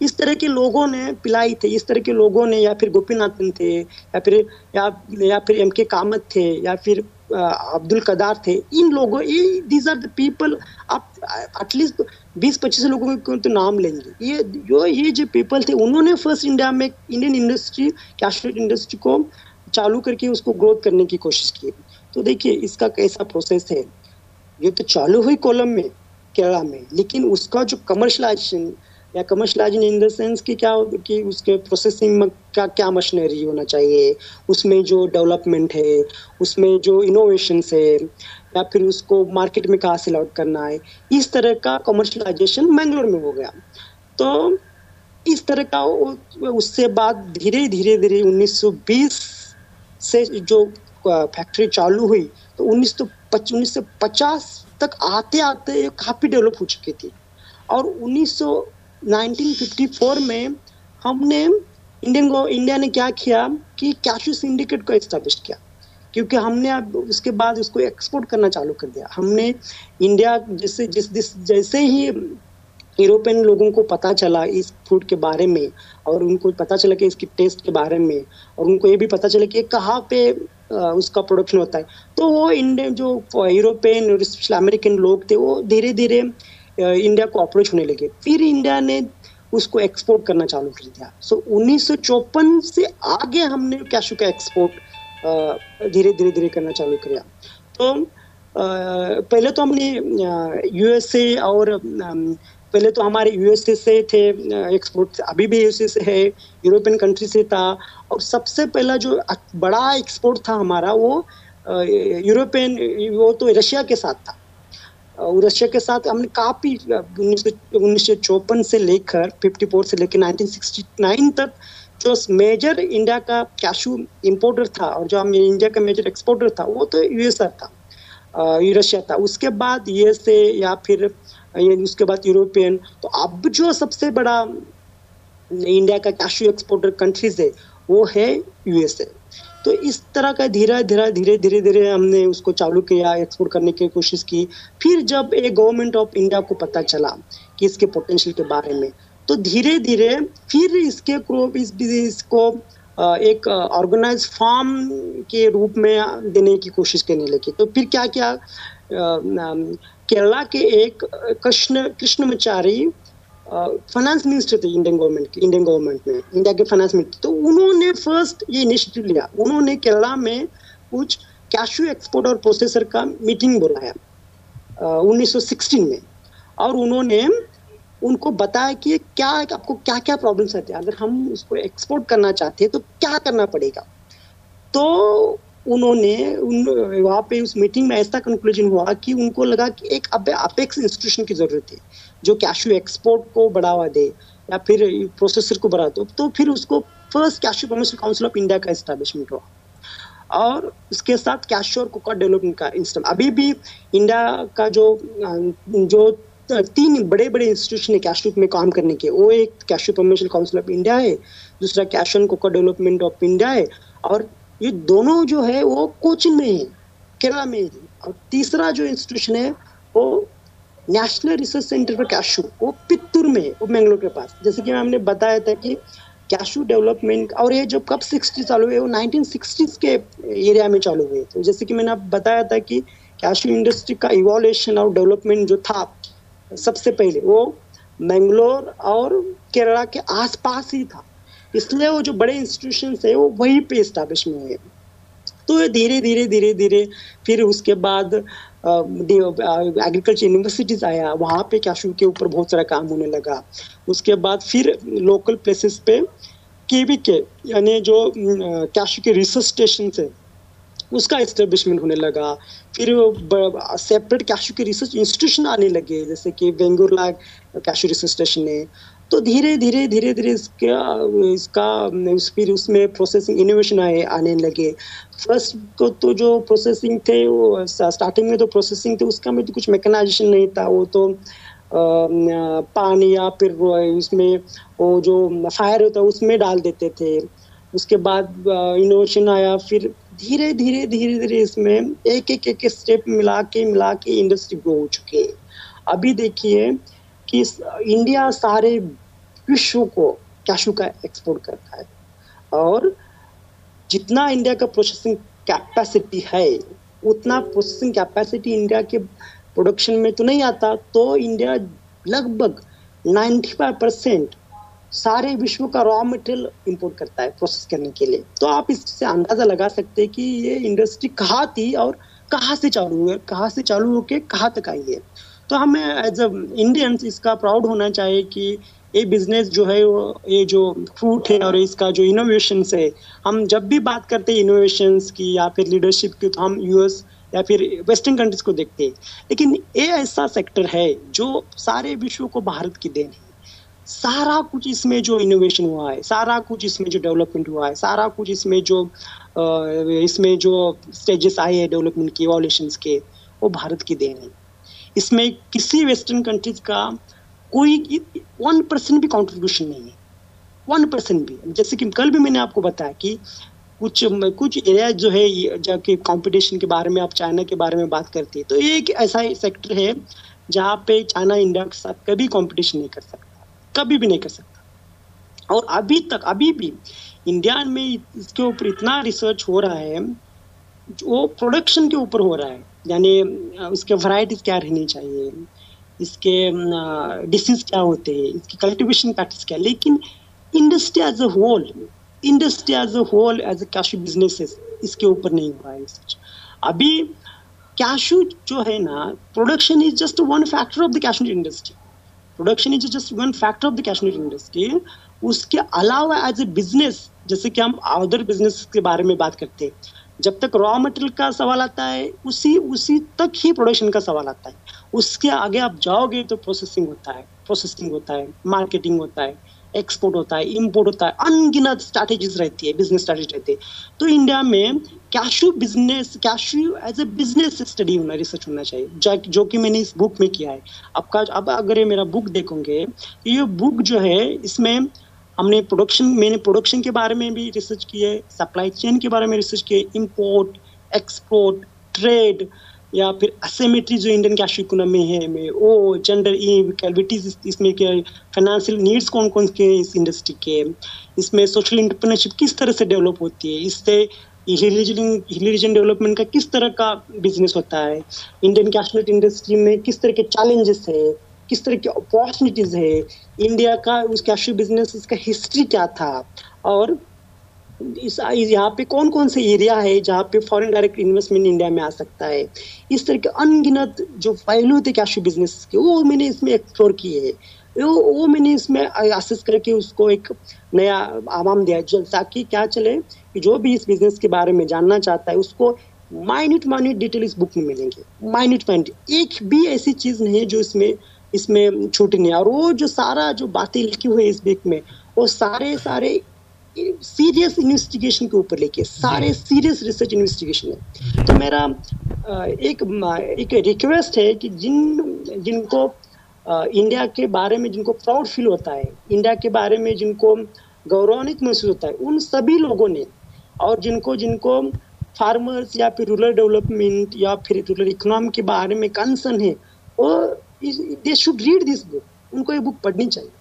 इस तरह के लोगों ने पिलाई थे, इस तरह के लोगों ने या फिर गोपीनाथन थे, या फिर, या या फिर एम के कामत थे, या फिर अब्दुल कदार थे, इन लोगों दीज आर द पीपल आप एटलीस्ट बीस पच्चीस लोगों के तो नाम लेंगे? ये जो ये जो पीपल थे, उन्होंने फ़र्स्ट इंडिया में इंडियन इंडस्ट्री कैशलेट इंडस्ट्री को चालू करके उसको ग्रोथ करने की कोशिश की। तो देखिए, इसका कैसा प्रोसेस है? ये तो चालू हुई कोलम में, केरला में। लेकिन उसका जो कमर्शलाइजेशन या कमर्शलाइजिंग इन द सेंस कि क्या, कि उसके प्रोसेसिंग में क्या क्या मशीनरी होना चाहिए, उसमें जो डेवलपमेंट है, उसमें जो इनोवेशन है, या फिर उसको मार्केट में कहाँ से लॉट करना है, इस तरह का कमर्शलाइजेशन मैंगलोर में हो गया। तो इस तरह का उससे बाद धीरे धीरे धीरे 1920 से जो फैक्ट्री चालू हुई तो उन्नीस उन्नीस सौ पचास तक आते आते काफ़ी डेवलप हो चुकी थी। और 1954 में हमने इंडियन को इंडिया ने क्या किया कि कैशू सिंडिकेट को एस्टेब्लिश किया। क्योंकि हमने अब उसके बाद उसको एक्सपोर्ट करना चालू कर दिया। हमने इंडिया जैसे, जिस जिस, जैसे ही यूरोपियन लोगों को पता चला इस फ़ूड के बारे में और उनको पता चला कि इसकी टेस्ट के बारे में और उनको ये भी पता चला कि कहाँ पे उसका प्रोडक्शन होता है। तो वो इंडियन जो यूरोपियन और स्पेशल अमेरिकन लोग थे, वो धीरे धीरे इंडिया को अप्रोच होने लगे। फिर इंडिया ने उसको एक्सपोर्ट करना चालू कर दिया। सो so, उन्नीस से आगे हमने कैशू का एक्सपोर्ट धीरे धीरे धीरे करना चालू किया। तो पहले तो हमने यूएसए और पहले तो हमारे यूएसए से थे एक्सपोर्ट अभी भी यूएसए से है यूरोपियन कंट्री से था। और सबसे पहला जो बड़ा एक्सपोर्ट था हमारा वो यूरोपियन वो तो रशिया के साथ था। रशिया के साथ हमने काफ़ी, उन्नीस सौ लेकर फिफ्टी फोर से लेकर नाइनटीन सिक्सटी नाइन तक जो मेजर इंडिया का कैशू इंपोर्टर था और जो हम इंडिया का मेजर एक्सपोर्टर था, वो तो यूएसआर था रशिया था। उसके बाद यूएसए या फिर उसके बाद यूरोपियन तो अब जो सबसे बड़ा इंडिया का कैशू एक्सपोर्टर कंट्रीज़ है, वो है यूएसए तो इस तरह का धीरे धीरे धीरे धीरे धीरे हमने उसको चालू किया एक्सपोर्ट करने की कोशिश की। फिर जब एक गवर्नमेंट ऑफ़ इंडिया को पता चला कि इसके पोटेंशियल के बारे में तो धीरे धीरे फिर इसके क्रोप इस बिज़नेस को एक ऑर्गेनाइज फार्म के रूप में देने की कोशिश करने लगी। तो फिर क्या क्या? केरला के एक कृष्ण, कृष्णमचारी फाइनेंस मिनिस्टर थे इंडियन गवर्नमेंट के इंडियन गवर्नमेंट में इंडिया के फाइनेंस मिनिस्टर तो उन्होंने फ़र्स्ट ये इनिशिएटिव लिया। उन्होंने केरला में कुछ कैशू एक्सपोर्ट और प्रोसेसर का मीटिंग बुलाया उन्नीस में। और उन्होंने उनको बताया कि क्या, आपको क्या क्या प्रॉब्लम्स आते हैं। अगर हम उसको एक्सपोर्ट करना चाहते हैं तो क्या करना पड़ेगा? तो उन्होंने उन, वहाँ पे उस मीटिंग में ऐसा कंक्लूजन हुआ कि उनको लगा कि एक अपेक्स इंस्टीट्यूशन की ज़रूरत है। जो कैशू एक्सपोर्ट को बढ़ावा दे या फिर प्रोसेसर को बढ़ा दो तो फिर उसको first cashew promotion council of India का इस्टेब्लिशमेंट हुआ। और इसके साथ कैशू और कोका डेवलपमेंट का इंस्टम अभी भी इंडिया का जो जो तीन बड़े बड़े इंस्टीट्यूशन है कैशू में काम करने के, वो एक cashew promotion council of India है, दूसरा cash and cocoa development of India है, और ये दोनों जो है वो कोचिन में है, केरला में है। और तीसरा जो इंस्टीट्यूशन है, वो national research centre for cashew वो पित्तूर में है, वो मैंगलोर के पास। जैसे कि हमने बताया था कि कैशू डेवलपमेंट और ये जब कब सिक्सटी चालू हुए, वो नाइनटीन सिक्सटीज के एरिया में चालू हुए। तो जैसे कि मैंने आप बताया था कि कैशू इंडस्ट्री का इवोल्यूशन और डेवलपमेंट जो था, सबसे पहले, वो मैंगलोर और केरला के आसपास ही था। इसलिए वो जो बड़े इंस्टीट्यूशन है, वो वहीं पे स्टैब्लिश हुए। तो ये धीरे धीरे धीरे धीरे फिर उसके बाद एग्रीकल्चर यूनिवर्सिटीज आया, वहाँ पे कैशू के ऊपर बहुत सारा काम होने लगा। उसके बाद फिर लोकल प्लेसेस पे के के यानी जो कैशू के रिसर्च स्टेशन है, उसका इस्टेब्लिशमेंट होने लगा। फिर सेपरेट कैशू के रिसर्च इंस्टीट्यूशन आने लगे, जैसे कि बेंगुरला कैशू रिसर्च स्टेशन है तो धीरे धीरे धीरे धीरे इसका इसका, उस फिर उसमें प्रोसेसिंग इनोवेशन आए, आने लगे। फ़र्स्ट को तो जो प्रोसेसिंग थे, वो स्टार्टिंग में तो प्रोसेसिंग थे, उसका में तो कुछ मैकेनाइजेशन नहीं था। वो तो पानी या फिर उसमें वो जो फायर होता है, उसमें डाल देते थे। उसके बाद इनोवेशन आया, फिर धीरे धीरे धीरे धीरे इसमें एक एक एक स्टेप मिला के मिला के इंडस्ट्री ग्रो हो चुके अभी देखिए कि इंडिया सारे विश्व को कैशू का एक्सपोर्ट करता है। और जितना इंडिया का प्रोसेसिंग कैपेसिटी है, उतना प्रोसेसिंग कैपेसिटी इंडिया के प्रोडक्शन में तो नहीं आता तो इंडिया लगभग 95 परसेंट सारे विश्व का रॉ मटेरियल इंपोर्ट करता है प्रोसेस करने के लिए। तो आप इससे अंदाज़ा लगा सकते हैं कि ये इंडस्ट्री कहाँ थी और कहाँ से चालू हुई कहाँ से चालू होके कहाँ तक आई है। तो हमें एज अ इंडियंस इसका प्राउड होना चाहिए कि ये बिज़नेस जो है वो, ये जो फ्रूट है और इसका जो इनोवेशन है, हम जब भी बात करते हैं इनोवेशन की या फिर लीडरशिप की तो हम यूएस या फिर वेस्टर्न कंट्रीज़ को देखते हैं। लेकिन ये ऐसा सेक्टर है जो सारे विश्व को भारत की देन है। सारा कुछ इसमें जो इनोवेशन हुआ है, सारा कुछ इसमें जो डेवलपमेंट हुआ है, सारा कुछ इसमें जो इसमें जो स्टेजेस आए हैं डेवलपमेंट के इवोल्यूशन के, वो भारत की देन है। इसमें किसी वेस्टर्न कंट्रीज़ का कोई वन परसेंट भी कंट्रीब्यूशन नहीं है। वन परसेंट भी। जैसे कि कल भी मैंने आपको बताया कि कुछ कुछ एरिया जो है जाके कंपटीशन के बारे में, आप चाइना के बारे में बात करती है तो एक ऐसा सेक्टर है जहाँ पे चाइना इंडिया के साथ कभी कंपटीशन नहीं कर सकता। कभी भी नहीं कर सकता। और अभी तक, अभी भी इंडिया में इसके ऊपर इतना रिसर्च हो रहा है वो प्रोडक्शन के ऊपर हो रहा है यानी उसके वैरायटीज क्या रहनी चाहिए? इसके डिसीज क्या होते हैं? इसकी कल्टिवेशन प्रैक्टिस क्या? लेकिन industry as a whole industry as a whole as a cashew businesses इसके ऊपर नहीं हुआ है रिसर्च अभी कैशू जो है ना production is just one factor of the cashew industry production is just one factor of the cashew industry उसके अलावा एज ए बिज़नेस जैसे कि हम अदर बिज़नेस के बारे में बात करते हैं जब तक रॉ मटेरियल का सवाल आता है उसी उसी तक ही प्रोडक्शन का सवाल आता है। उसके आगे आप जाओगे तो प्रोसेसिंग होता है प्रोसेसिंग होता है मार्केटिंग होता है एक्सपोर्ट होता है इंपोर्ट होता है अनगिनत स्ट्रैटेजीज रहती है बिज़नेस स्ट्रैटेजी रहती है। तो इंडिया में cashew business cashew as a business study होना रिसर्च होना चाहिए जो, जो कि मैंने इस बुक में किया है। आपका अब अगर ये मेरा बुक देखोगे ये बुक जो है इसमें हमने प्रोडक्शन मैंने प्रोडक्शन के बारे में भी रिसर्च किए सप्लाई चेन के बारे में रिसर्च किए इंपोर्ट एक्सपोर्ट ट्रेड या फिर असेमेट्री जो इंडियन कैश इकोनॉमी है, में वो जेंडर इक्वलिटीज इसमें क्या फाइनेंशियल नीड्स कौन कौन के इस इंडस्ट्री के? इसमें सोशल इंटरप्रेनरशिप किस तरह से डेवलप होती है? इससे रिलीजन डेवलपमेंट का किस तरह का बिज़नेस होता है? इंडियन कैशलेट इंडस्ट्री में किस तरह के चैलेंजेस है? किस तरह की अपॉर्चुनिटीज़ है इंडिया का उस कैशू बिज़नेस इसका हिस्ट्री क्या था? और इस यहाँ पे कौन कौन से एरिया है जहाँ पे फॉरेन डायरेक्ट इन्वेस्टमेंट इंडिया में आ सकता है? इस तरह के अनगिनत जो पहलू थे कैशू बिज़नेस के, वो मैंने इसमें एक्सप्लोर किए है। वो वो मैंने इसमें असेस करके उसको एक नया आवाम दिया जल ताकि क्या चले कि जो भी इस बिज़नेस के बारे में जानना चाहता है, उसको माइन्यूट माइन्यूट डिटेल इस बुक में मिलेंगे। माइन्यूट माइन्यूट एक भी ऐसी चीज़ नहीं है जो इसमें इसमें छूट नहीं और वो जो सारा जो बातें लिखी हुई है इस बुक में वो सारे सारे सीरियस इन्वेस्टिगेशन के ऊपर लेके सारे सीरियस रिसर्च इन्वेस्टिगेशन है तो मेरा एक एक रिक्वेस्ट है कि जिन जिनको इंडिया के बारे में जिनको प्राउड फील होता है इंडिया के बारे में जिनको गौरवान्वित महसूस होता है उन सभी लोगों ने और जिनको जिनको फार्मर्स या फिर रूरल डेवलपमेंट या फिर रूरल इकोनॉमी के बारे में कंसर्न है वो they should read this book उनको ये बुक पढ़नी चाहिए।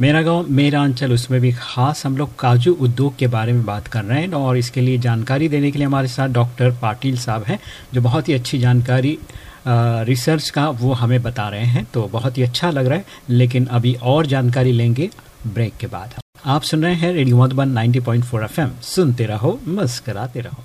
मेरा गाँव, मेरा अंचल, उसमें भी खास हम लोग काजू उद्योग के बारे में बात कर रहे हैं और इसके लिए जानकारी देने के लिए हमारे साथ डॉक्टर पाटिल साहब हैं, जो बहुत ही अच्छी जानकारी रिसर्च का वो हमें बता रहे हैं तो बहुत ही अच्छा लग रहा है, लेकिन अभी और जानकारी लेंगे ब्रेक के बाद। आप सुन रहे हैं रेडियो मधुबन 90.4 एफएम। सुनते रहो, मस्कराते रहो।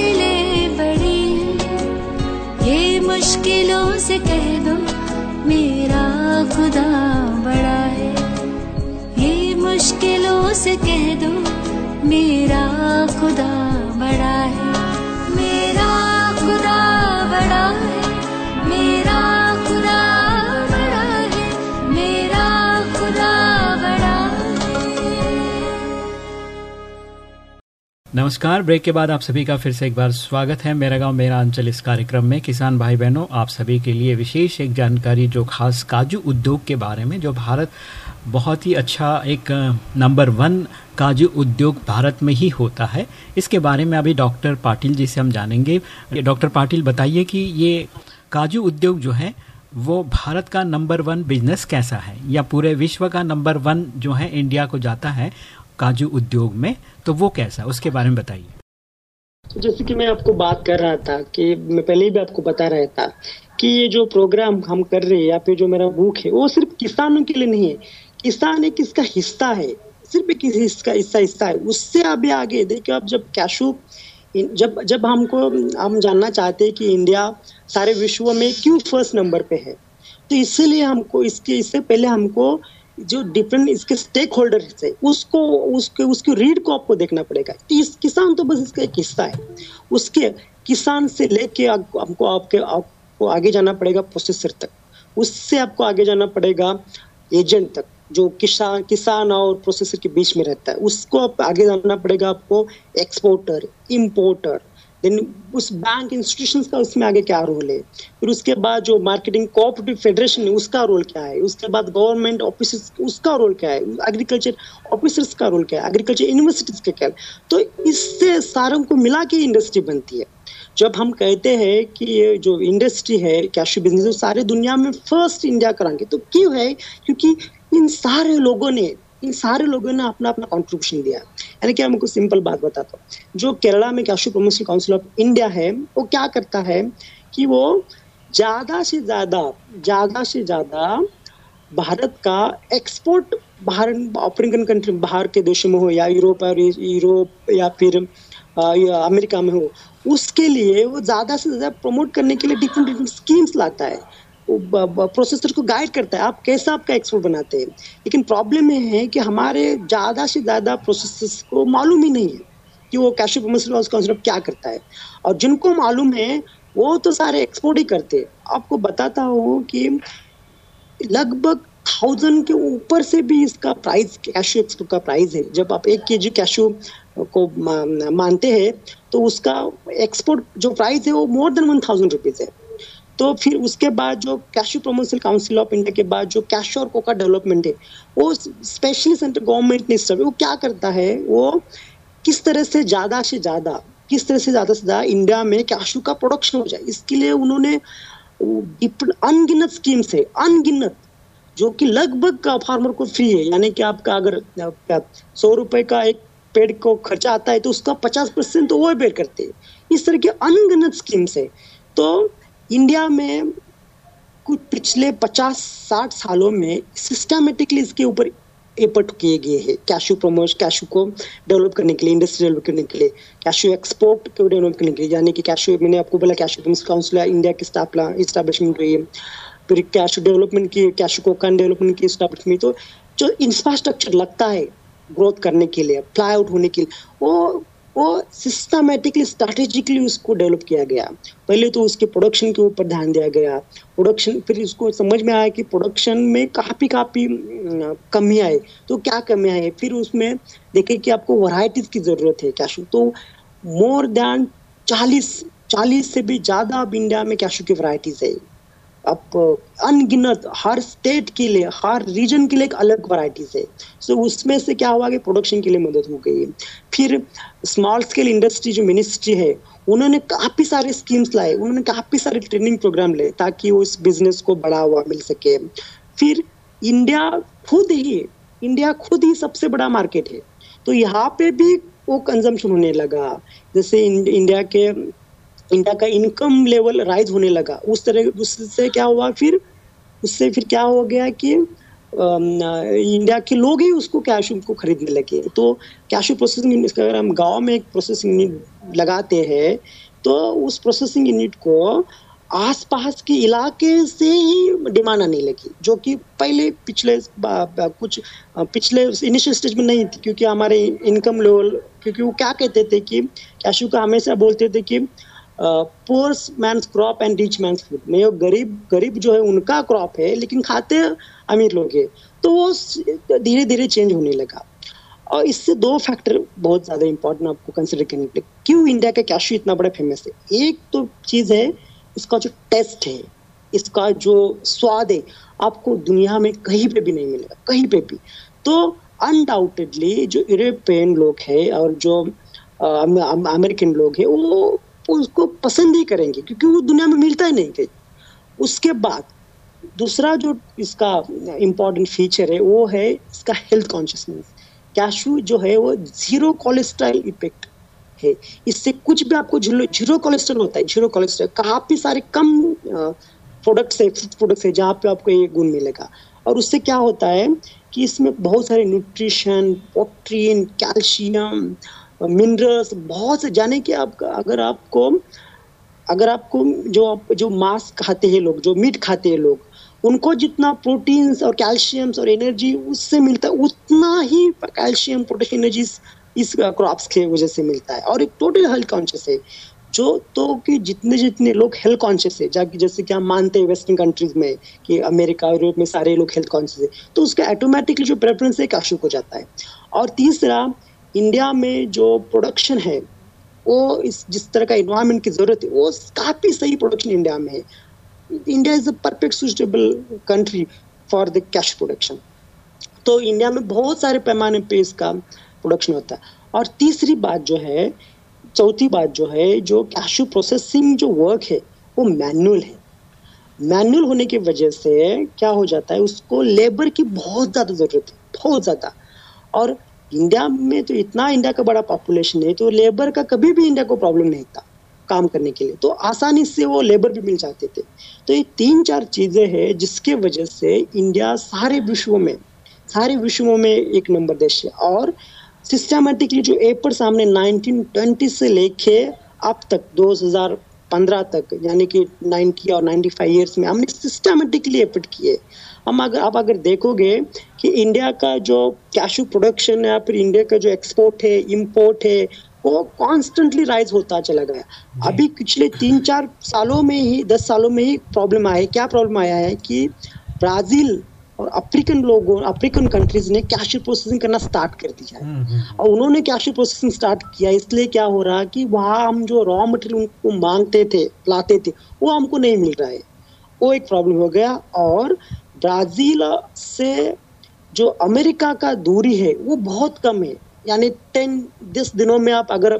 मुश्किलें बड़ी ये मुश्किलों से कह दो, मेरा खुदा बड़ा है। ये मुश्किलों से कह दो, मेरा खुदा बड़ा है। नमस्कार। ब्रेक के बाद आप सभी का फिर से एक बार स्वागत है। मेरा गाँव मेरा अंचल इस कार्यक्रम में। किसान भाई बहनों आप सभी के लिए विशेष एक जानकारी, जो खास काजू उद्योग के बारे में, जो भारत बहुत ही अच्छा एक, नंबर वन काजू उद्योग भारत में ही होता है। इसके बारे में अभी डॉक्टर पाटिल जी से हम जानेंगे। डॉक्टर पाटिल, बताइए कि ये काजू उद्योग जो है, वो भारत का नंबर वन बिज़नेस कैसा है? या पूरे विश्व का नंबर वन जो है, इंडिया को जाता है काजू उद्योग में तो वो कैसा उसके बारे में बताइए। जैसे कि मैं आपको बात कर रहा था कि मैं पहले भी आपको बता रहा था कि ये जो प्रोग्राम हम कर रहे हैं, या फिर जो मेरा बुक है, वो सिर्फ़ किसानों के लिए नहीं है। किसान एक इसका हिस्सा है, सिर्फ़ एक हिस्सा हिस्सा हिस्सा है। उससे अभी आगे देखिए अब जब कैशू जब जब हमको, हम जानना चाहते हैं कि इंडिया सारे विश्व में क्यों फ़र्स्ट नंबर पे है तो इसलिए हमको, इसके, इससे पहले हमको जो डिफरेंट इसके स्टेक होल्डर है उसको, उसके उसके रीड को आपको देखना पड़ेगा। इस किसान तो बस इसका एक हिस्सा है। उसके किसान से लेके हमको आपके, आपको आगे जाना पड़ेगा प्रोसेसर तक। उससे आपको आगे जाना पड़ेगा एजेंट तक, जो किसान किसान और प्रोसेसर के बीच में रहता है। उसको आप आगे जाना पड़ेगा आपको एक्सपोर्टर इंपोर्टर देन उस बैंक इंस्टीट्यूशंस का उसमें आगे क्या रोल है? फिर उसके बाद जो मार्केटिंग कोऑपरेटिव फेडरेशन है, उसका रोल क्या है? उसके बाद गवर्नमेंट ऑफ़िस उसका रोल क्या है? एग्रीकल्चर ऑफिसर्स का रोल क्या है? एग्रीकल्चर यूनिवर्सिटीज का क्या है? तो इससे सारों को मिला के इंडस्ट्री बनती है। जब हम कहते हैं कि ये जो इंडस्ट्री है कैशू बिज़नेस सारे दुनिया में फ़र्स्ट इंडिया कराएँगे तो क्यों है? क्योंकि इन सारे लोगों ने इन सारे लोगों ने अपना अपना कॉन्ट्रीब्यूशन दिया। यानी कि हमको सिंपल बात बताता हूँ। जो केरला में cashew promotion council of India है, वो क्या करता है कि वो ज़्यादा से ज़्यादा ज़्यादा से ज़्यादा भारत का एक्सपोर्ट बाहर अफ्रीकन कंट्री बाहर के देशों में हो, या यूरोप, और यूरोप, या फिर अमेरिका में हो, उसके लिए वो ज़्यादा से ज़्यादा प्रमोट करने के लिए डिफरेंट डिफरेंट स्कीम्स लाता है। प्रोसेसर को गाइड करता है। आप कैसा आपका एक्सपोर्ट बनाते हैं? लेकिन प्रॉब्लम ये है कि हमारे ज़्यादा से ज़्यादा प्रोसेसर्स को मालूम ही नहीं है कि वो कैश प्रमोशन कॉन्सेप्ट क्या करता है। और जिनको मालूम है, वो तो सारे एक्सपोर्ट ही करते हैं। आपको बताता हूँ कि लगभग थाउज़ेंड के ऊपर से भी इसका प्राइस कैशू एक्सपोर्ट का प्राइस है। जब आप एक के जी कैशू को मानते हैं तो उसका एक्सपोर्ट जो प्राइस है, वो more than one thousand rupees है। तो फिर उसके बाद जो cashew promotion council of India के बाद जो कैश और कोका डेवलपमेंट है, वो स्पेशली सेंट्रल गवर्नमेंट ने वो क्या करता है? वो किस तरह से ज़्यादा से ज़्यादा, किस तरह से ज़्यादा से ज़्यादा इंडिया में कैशू का प्रोडक्शन हो जाए? इसके लिए उन्होंने अनगिनत स्कीम्स है अनगिनत जो कि लगभग फार्मर को फ्री है। यानी कि आपका अगर सौ रुपए का एक पेड़ को खर्चा आता है तो उसका पचास परसेंट तो वो पेड़ करते हैं। इस तरह की अनगिनत स्कीम्स है। तो इंडिया में कुछ पिछले 50-60 सालों में सिस्टमेटिकली इसके ऊपर एफर्ट किए गए हैं। कैशू प्रमोश कैशू को डेवलप करने के लिए इंडस्ट्री डेवलप करने के लिए कैशू एक्सपोर्ट को डेवलप करने के लिए, यानी कि कैशू मैंने आपको बोला कैशू प्रमोश काउंसिल इंडिया की स्टैब्लिशमेंट हुई है फिर कैशू डेवलपमेंट की कैशू कोकन डेवलपमेंट की स्टैब्लिशमेंट तो जो इंफ्रास्ट्रक्चर लगता है ग्रोथ करने के लिए फ्लाई आउट होने के लिए, वो वो सिस्टमेटिकली स्ट्रैटेजिकली उसको डेवलप किया गया। पहले तो उसके प्रोडक्शन के ऊपर ध्यान दिया गया। प्रोडक्शन फिर उसको समझ में आया कि प्रोडक्शन में काफ़ी काफ़ी कमी आए तो क्या कमी आई? फिर उसमें देखे कि आपको वराइटीज की ज़रूरत है कैशू तो मोर देन चालीस चालीस से भी ज़्यादा अब इंडिया में कैशू की वराइटीज है। अब अनगिनत हर स्टेट के लिए हर रीजन के लिए एक अलग वराइटीज है। सो so, उसमें से क्या हुआ कि प्रोडक्शन के लिए मदद हो गई। फिर स्मॉल स्केल इंडस्ट्री जो मिनिस्ट्री है उन्होंने काफ़ी सारे स्कीम्स लाए उन्होंने काफ़ी सारे ट्रेनिंग प्रोग्राम लाए ताकि वो इस बिज़नेस को बढ़ावा मिल सके। फिर इंडिया खुद ही इंडिया खुद ही सबसे बड़ा मार्केट है। तो यहाँ पे भी वो कंजम्पशन होने लगा। जैसे इंडिया के इंडिया का इनकम लेवल राइज होने लगा। उस तरह, उससे क्या हुआ फिर? उससे फिर क्या हो गया कि इंडिया के लोग ही उसको कैशू को खरीदने लगे। तो कैशू प्रोसेसिंग यूनिट अगर हम गाँव में एक प्रोसेसिंग यूनिट लगाते हैं तो उस प्रोसेसिंग यूनिट को आसपास के इलाके से ही डिमांड आने लगी, जो कि पहले पिछले कुछ पिछले इनिशियल स्टेज में नहीं थी, क्योंकि हमारे इनकम लेवल क्योंकि वो क्या कहते थे कि कैशू का हमेशा बोलते थे कि poor man's crop and rich man's food में गरीब गरीब जो है उनका क्रॉप है, लेकिन खाते अमीर लोग है। तो वो धीरे धीरे चेंज होने लगा। और इससे दो फैक्टर बहुत ज़्यादा इंपॉर्टेंट आपको कंसिडर करने के लिए। क्यों इंडिया का कैशू इतना बड़ा फ़ेमस है? एक तो चीज़ है, इसका जो टेस्ट है, इसका जो स्वाद है, आपको दुनिया में कहीं पे भी नहीं मिलेगा, कहीं पे भी। तो अनडाउटेडली जो यूरोपियन लोग है और जो अमेरिकन लोग है, वो उसको पसंद ही करेंगे, क्योंकि वो दुनिया में मिलता ही नहीं कहीं। उसके बाद, दूसरा जो इसका इम्पोर्टेंट फीचर है, वो है इसका हेल्थ कॉन्शियसनेस कैशू जो है, वो ज़ीरो कोलेस्ट्रॉल इफ़ेक्ट है। इससे कुछ भी आपको ज़ीरो कोलेस्ट्रॉल होता है ज़ीरो कोलेस्ट्रॉल काफ़ी सारे कम प्रोडक्ट्स है फ़ूड प्रोडक्ट्स है, जहाँ पे आपको ये गुण मिलेगा। और उससे क्या होता है कि इसमें बहुत सारे न्यूट्रिशन प्रोटीन कैल्शियम मिनरल्स बहुत से, जाने कि आप अगर आपको अगर आपको जो आप, जो मांस खाते हैं लोग, जो मीट खाते हैं लोग, उनको जितना प्रोटीन्स और कैल्शियम्स और एनर्जी उससे मिलता है, उतना ही कैल्शियम प्रोटीन एनर्जी इस क्रॉप्स के वजह से मिलता है। और एक टोटल हेल्थ कॉन्शियस है। जो तो कि जितने जितने लोग हेल्थ कॉन्शियस है, जाकि जैसे कि हम मानते हैं वेस्टर्न कंट्रीज़ में, कि अमेरिका, यूरोप में सारे लोग हेल्थ कॉन्शियस है तो उसका ऑटोमेटिकली जो प्रेफरेंस है काशू को जाता है। और तीसरा इंडिया में जो प्रोडक्शन है, वो इस जिस तरह का इन्वायरमेंट की ज़रूरत है, वो काफ़ी सही प्रोडक्शन इंडिया में है। India is a perfect suitable country for the cash production तो इंडिया में बहुत सारे पैमाने पे इसका प्रोडक्शन होता है। और तीसरी बात जो है, चौथी बात जो है, जो कैशू प्रोसेसिंग जो वर्क है, वो मैनुअल है। मैनुअल होने की वजह से क्या हो जाता है, उसको लेबर की बहुत ज़्यादा ज़रूरत है, बहुत ज़्यादा। और इंडिया में तो इतना इंडिया का बड़ा पॉपुलेशन है तो लेबर का कभी भी इंडिया को प्रॉब्लम नहीं था काम करने के लिए। तो आसानी से वो लेबर भी मिल जाते थे। तो ये तीन चार चीज़ें हैं जिसके वजह से इंडिया सारे विश्व में, सारे विश्व में एक नंबर देश है। और सिस्टमेटिकली जो एपर सामने 1920 से लेके अब तक 2015 तक, यानी कि 90 और 95 इयर्स में हमने सिस्टमेटिकली एफर्ट किए। हम अगर आप अगर देखोगे कि इंडिया का जो कैशू प्रोडक्शन है या फिर इंडिया का जो एक्सपोर्ट है इम्पोर्ट है वो कॉन्स्टेंटली राइज होता चला गया। अभी पिछले तीन चार सालों में ही दस सालों में ही प्रॉब्लम आया है। क्या प्रॉब्लम आया है कि ब्राज़ील और अफ्रीकन लोगों अफ्रीकन कंट्रीज़ ने कैश प्रोसेसिंग करना स्टार्ट कर दिया है। हम्म, हम्म। और उन्होंने कैश प्रोसेसिंग स्टार्ट किया इसलिए क्या हो रहा है कि वहाँ हम जो रॉ मटेरियल उनको मांगते थे लाते थे वो हमको नहीं मिल रहा है। वो एक प्रॉब्लम हो गया और ब्राज़ील से जो अमेरिका का दूरी है, वो बहुत कम है। यानी टेन दस दिनों में आप अगर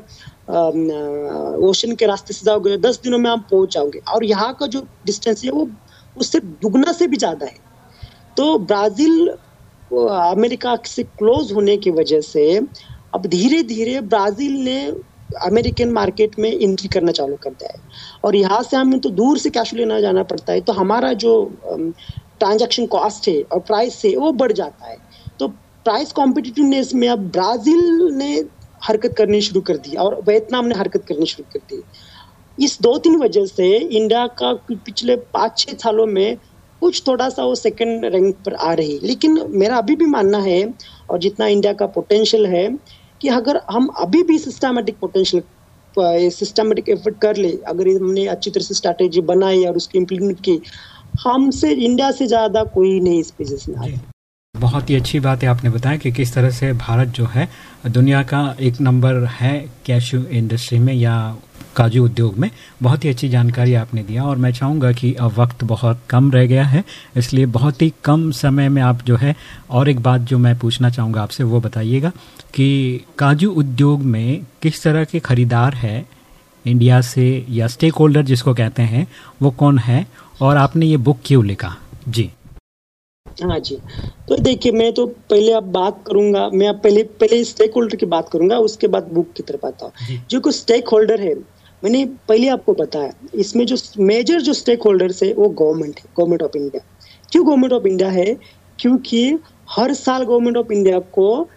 ओशन के रास्ते से जाओगे, दस दिनों में आप पहुँच जाओगे। और यहाँ का जो डिस्टेंस है, वो उससे दुगना से भी ज़्यादा है। तो ब्राज़ील अमेरिका से क्लोज होने की वजह से अब धीरे धीरे ब्राज़ील ने अमेरिकन मार्केट में एंट्री करना चालू कर दिया है। और यहाँ से हमें तो दूर से कैश लेना जाना पड़ता है। तो हमारा जो ट्रांजैक्शन कॉस्ट है और प्राइस है, वो बढ़ जाता है। तो प्राइस कॉम्पिटिटिवनेस में अब ब्राज़ील ने हरकत करनी शुरू कर दी और वियतनाम ने हरकत करनी शुरू कर दी। इस दो तीन वजह से इंडिया का पिछले पाँच छः सालों में कुछ थोड़ा सा वो सेकंड रैंक पर आ रही। लेकिन मेरा अभी भी मानना है और जितना इंडिया का पोटेंशियल है कि अगर हम अभी भी सिस्टमेटिक पोटेंशियल सिस्टमेटिक एफर्ट कर ले, अगर हमने अच्छी तरह से स्ट्रैटेजी बनाई और उसकी इम्प्लीमेंट की हमसे इंडिया से ज़्यादा कोई नहीं इस में आया। बहुत ही अच्छी बात है आपने बताया कि किस तरह से भारत जो है दुनिया का एक नंबर है कैशू इंडस्ट्री में या काजू उद्योग में। बहुत ही अच्छी जानकारी आपने दिया और मैं चाहूँगा कि अब वक्त बहुत कम रह गया है इसलिए बहुत ही कम समय में आप जो है और एक बात जो मैं पूछना चाहूँगा आपसे वो बताइएगा कि काजू उद्योग में किस तरह के खरीदार है इंडिया से या स्टेक होल्डर जिसको कहते हैं वो कौन है और आपने ये बुक क्यों लिखा? जी। हाँ जी। तो देखिए मैं तो पहले अब बात करूँगा मैं अब पहले पहले स्टेक होल्डर की बात करूँगा उसके बाद बुक की तरफ़ आता हूँ। जो। कुछ स्टेक होल्डर है मैंने पहले आपको बताया इसमें जो मेजर जो स्टेक होल्डर्स है वो गवर्नमेंट है गवर्नमेंट ऑफ़ इंडिया क्यों गवर्नमेंट ऑफ़ इंडिया है? क्योंकि हर साल गवर्नमेंट ऑफ़ इंडिया को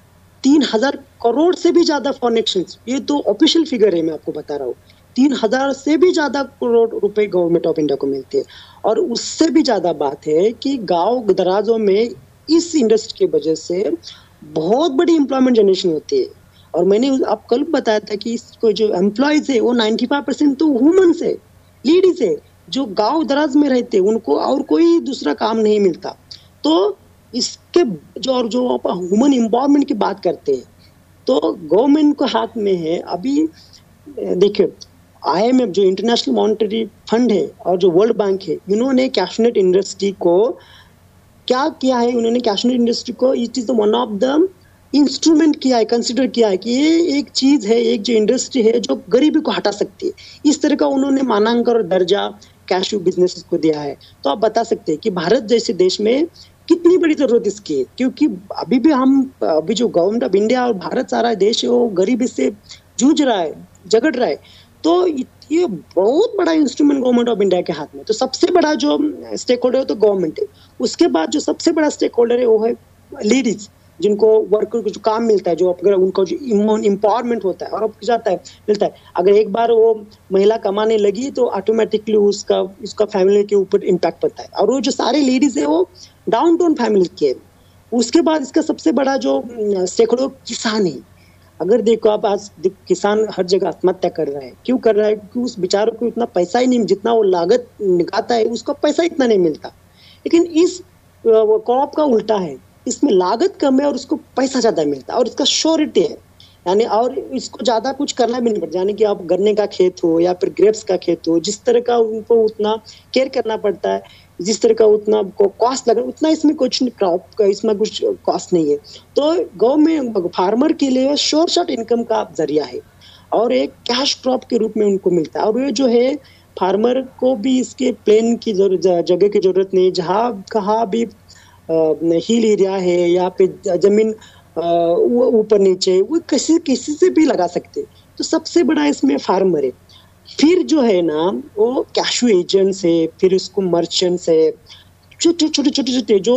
तीन हज़ार करोड़ से भी ज़्यादा फॉरन एक्सचेंज ये तो ऑफिशियल फिगर है मैं आपको बता रहा हूँ। तीन हज़ार से भी ज़्यादा करोड़ रुपए गवर्नमेंट ऑफ़ इंडिया को मिलते हैं। और उससे भी ज़्यादा बात है कि गाँव दराजों में इस इंडस्ट्री की वजह से बहुत बड़ी एम्प्लॉयमेंट जनरेशन होती है। और मैंने आप कल बताया था कि इसको जो एम्प्लॉयज़ है, वो 95 परसेंट तो वुमेन्स है लेडीज़ है, जो गाँव दराज में रहते हैं, उनको और कोई दूसरा काम नहीं मिलता। तो इसके जो और जो आप ह्यूमन एम्पावरमेंट की बात करते हैं तो गवर्नमेंट को हाथ में है। अभी, देखिए आईएमएफ जो इंटरनेशनल मॉनिटरी फंड है और जो वर्ल्ड बैंक है, इन्होंने कैशनेट इंडस्ट्री को क्या किया है? उन्होंने कैशनेट इंडस्ट्री को it is one of the instrument किया है कंसिडर किया है कि ये एक चीज़ है, एक जो इंडस्ट्री है जो गरीबी को हटा सकती है। इस तरह का उन्होंने मानांकन और दर्जा कैश बिज़नेस को दिया है। तो आप बता सकते हैं कि भारत जैसे देश में कितनी बड़ी ज़रूरत इसकी है? क्योंकि अभी भी हम, अभी जो गवर्नमेंट ऑफ़ इंडिया और भारत सारा देश है, वो गरीबी से जूझ रहा है, झगड़ रहा है। तो ये बहुत बड़ा इंस्ट्रूमेंट गवर्नमेंट ऑफ़ इंडिया के हाथ में तो सबसे बड़ा जो स्टेक होल्डर है तो गवर्नमेंट है। उसके बाद जो सबसे बड़ा स्टेक होल्डर है वो है लेडीज़ जिनको वर्कर को जो काम मिलता है, जो अगर उनको जो इम्पावरमेंट होता है और अब जाता है, मिलता है। अगर एक बार वो महिला कमाने लगी तो ऑटोमेटिकली उसका उसका फैमिली के ऊपर इम्पैक्ट पड़ता है। और वो जो सारे लेडीज़ है वो डाउन टाउन फैमिली के उसके बाद इसका सबसे बड़ा जो सैकड़ों किसान है। अगर देखो आप आज किसान हर जगह आत्महत्या कर रहा है। क्यों कर रहा है? क्योंकि उस बेचारों को इतना पैसा ही नहीं, जितना वो लागत निकालता है, उसको पैसा इतना नहीं मिलता। लेकिन इस क्रॉप का उल्टा है। इसमें लागत कम है और उसको पैसा ज़्यादा मिलता है और इसका श्योरिटी है। यानी और इसको ज़्यादा कुछ करना भी नहीं पड़ता। यानी कि आप गन्ने का खेत हो या फिर ग्रेप्स का खेत हो, जिस तरह का उनको उतना केयर करना पड़ता है जिस तरह का उतना कॉस्ट लगा उतना इसमें कुछ क्रॉप का इसमें कुछ कॉस्ट नहीं है। तो गाँव में फार्मर के लिए शोर शॉर्ट इनकम का ज़रिया है और एक कैश क्रॉप के रूप में उनको मिलता है। और ये जो है फार्मर को भी इसके प्लेन की जगह की ज़रूरत नहीं। जहाँ, कहाँ भी हिल एरिया है या फिर ज़मीन ऊपर नीचे वो किसी किसी से भी लगा सकते। तो सबसे बड़ा इसमें फार्मर है। फिर जो है ना, वो कैशू एजेंट्स है फिर उसको मर्चेंट्स है छोटे छोटे छोटे छोटे जो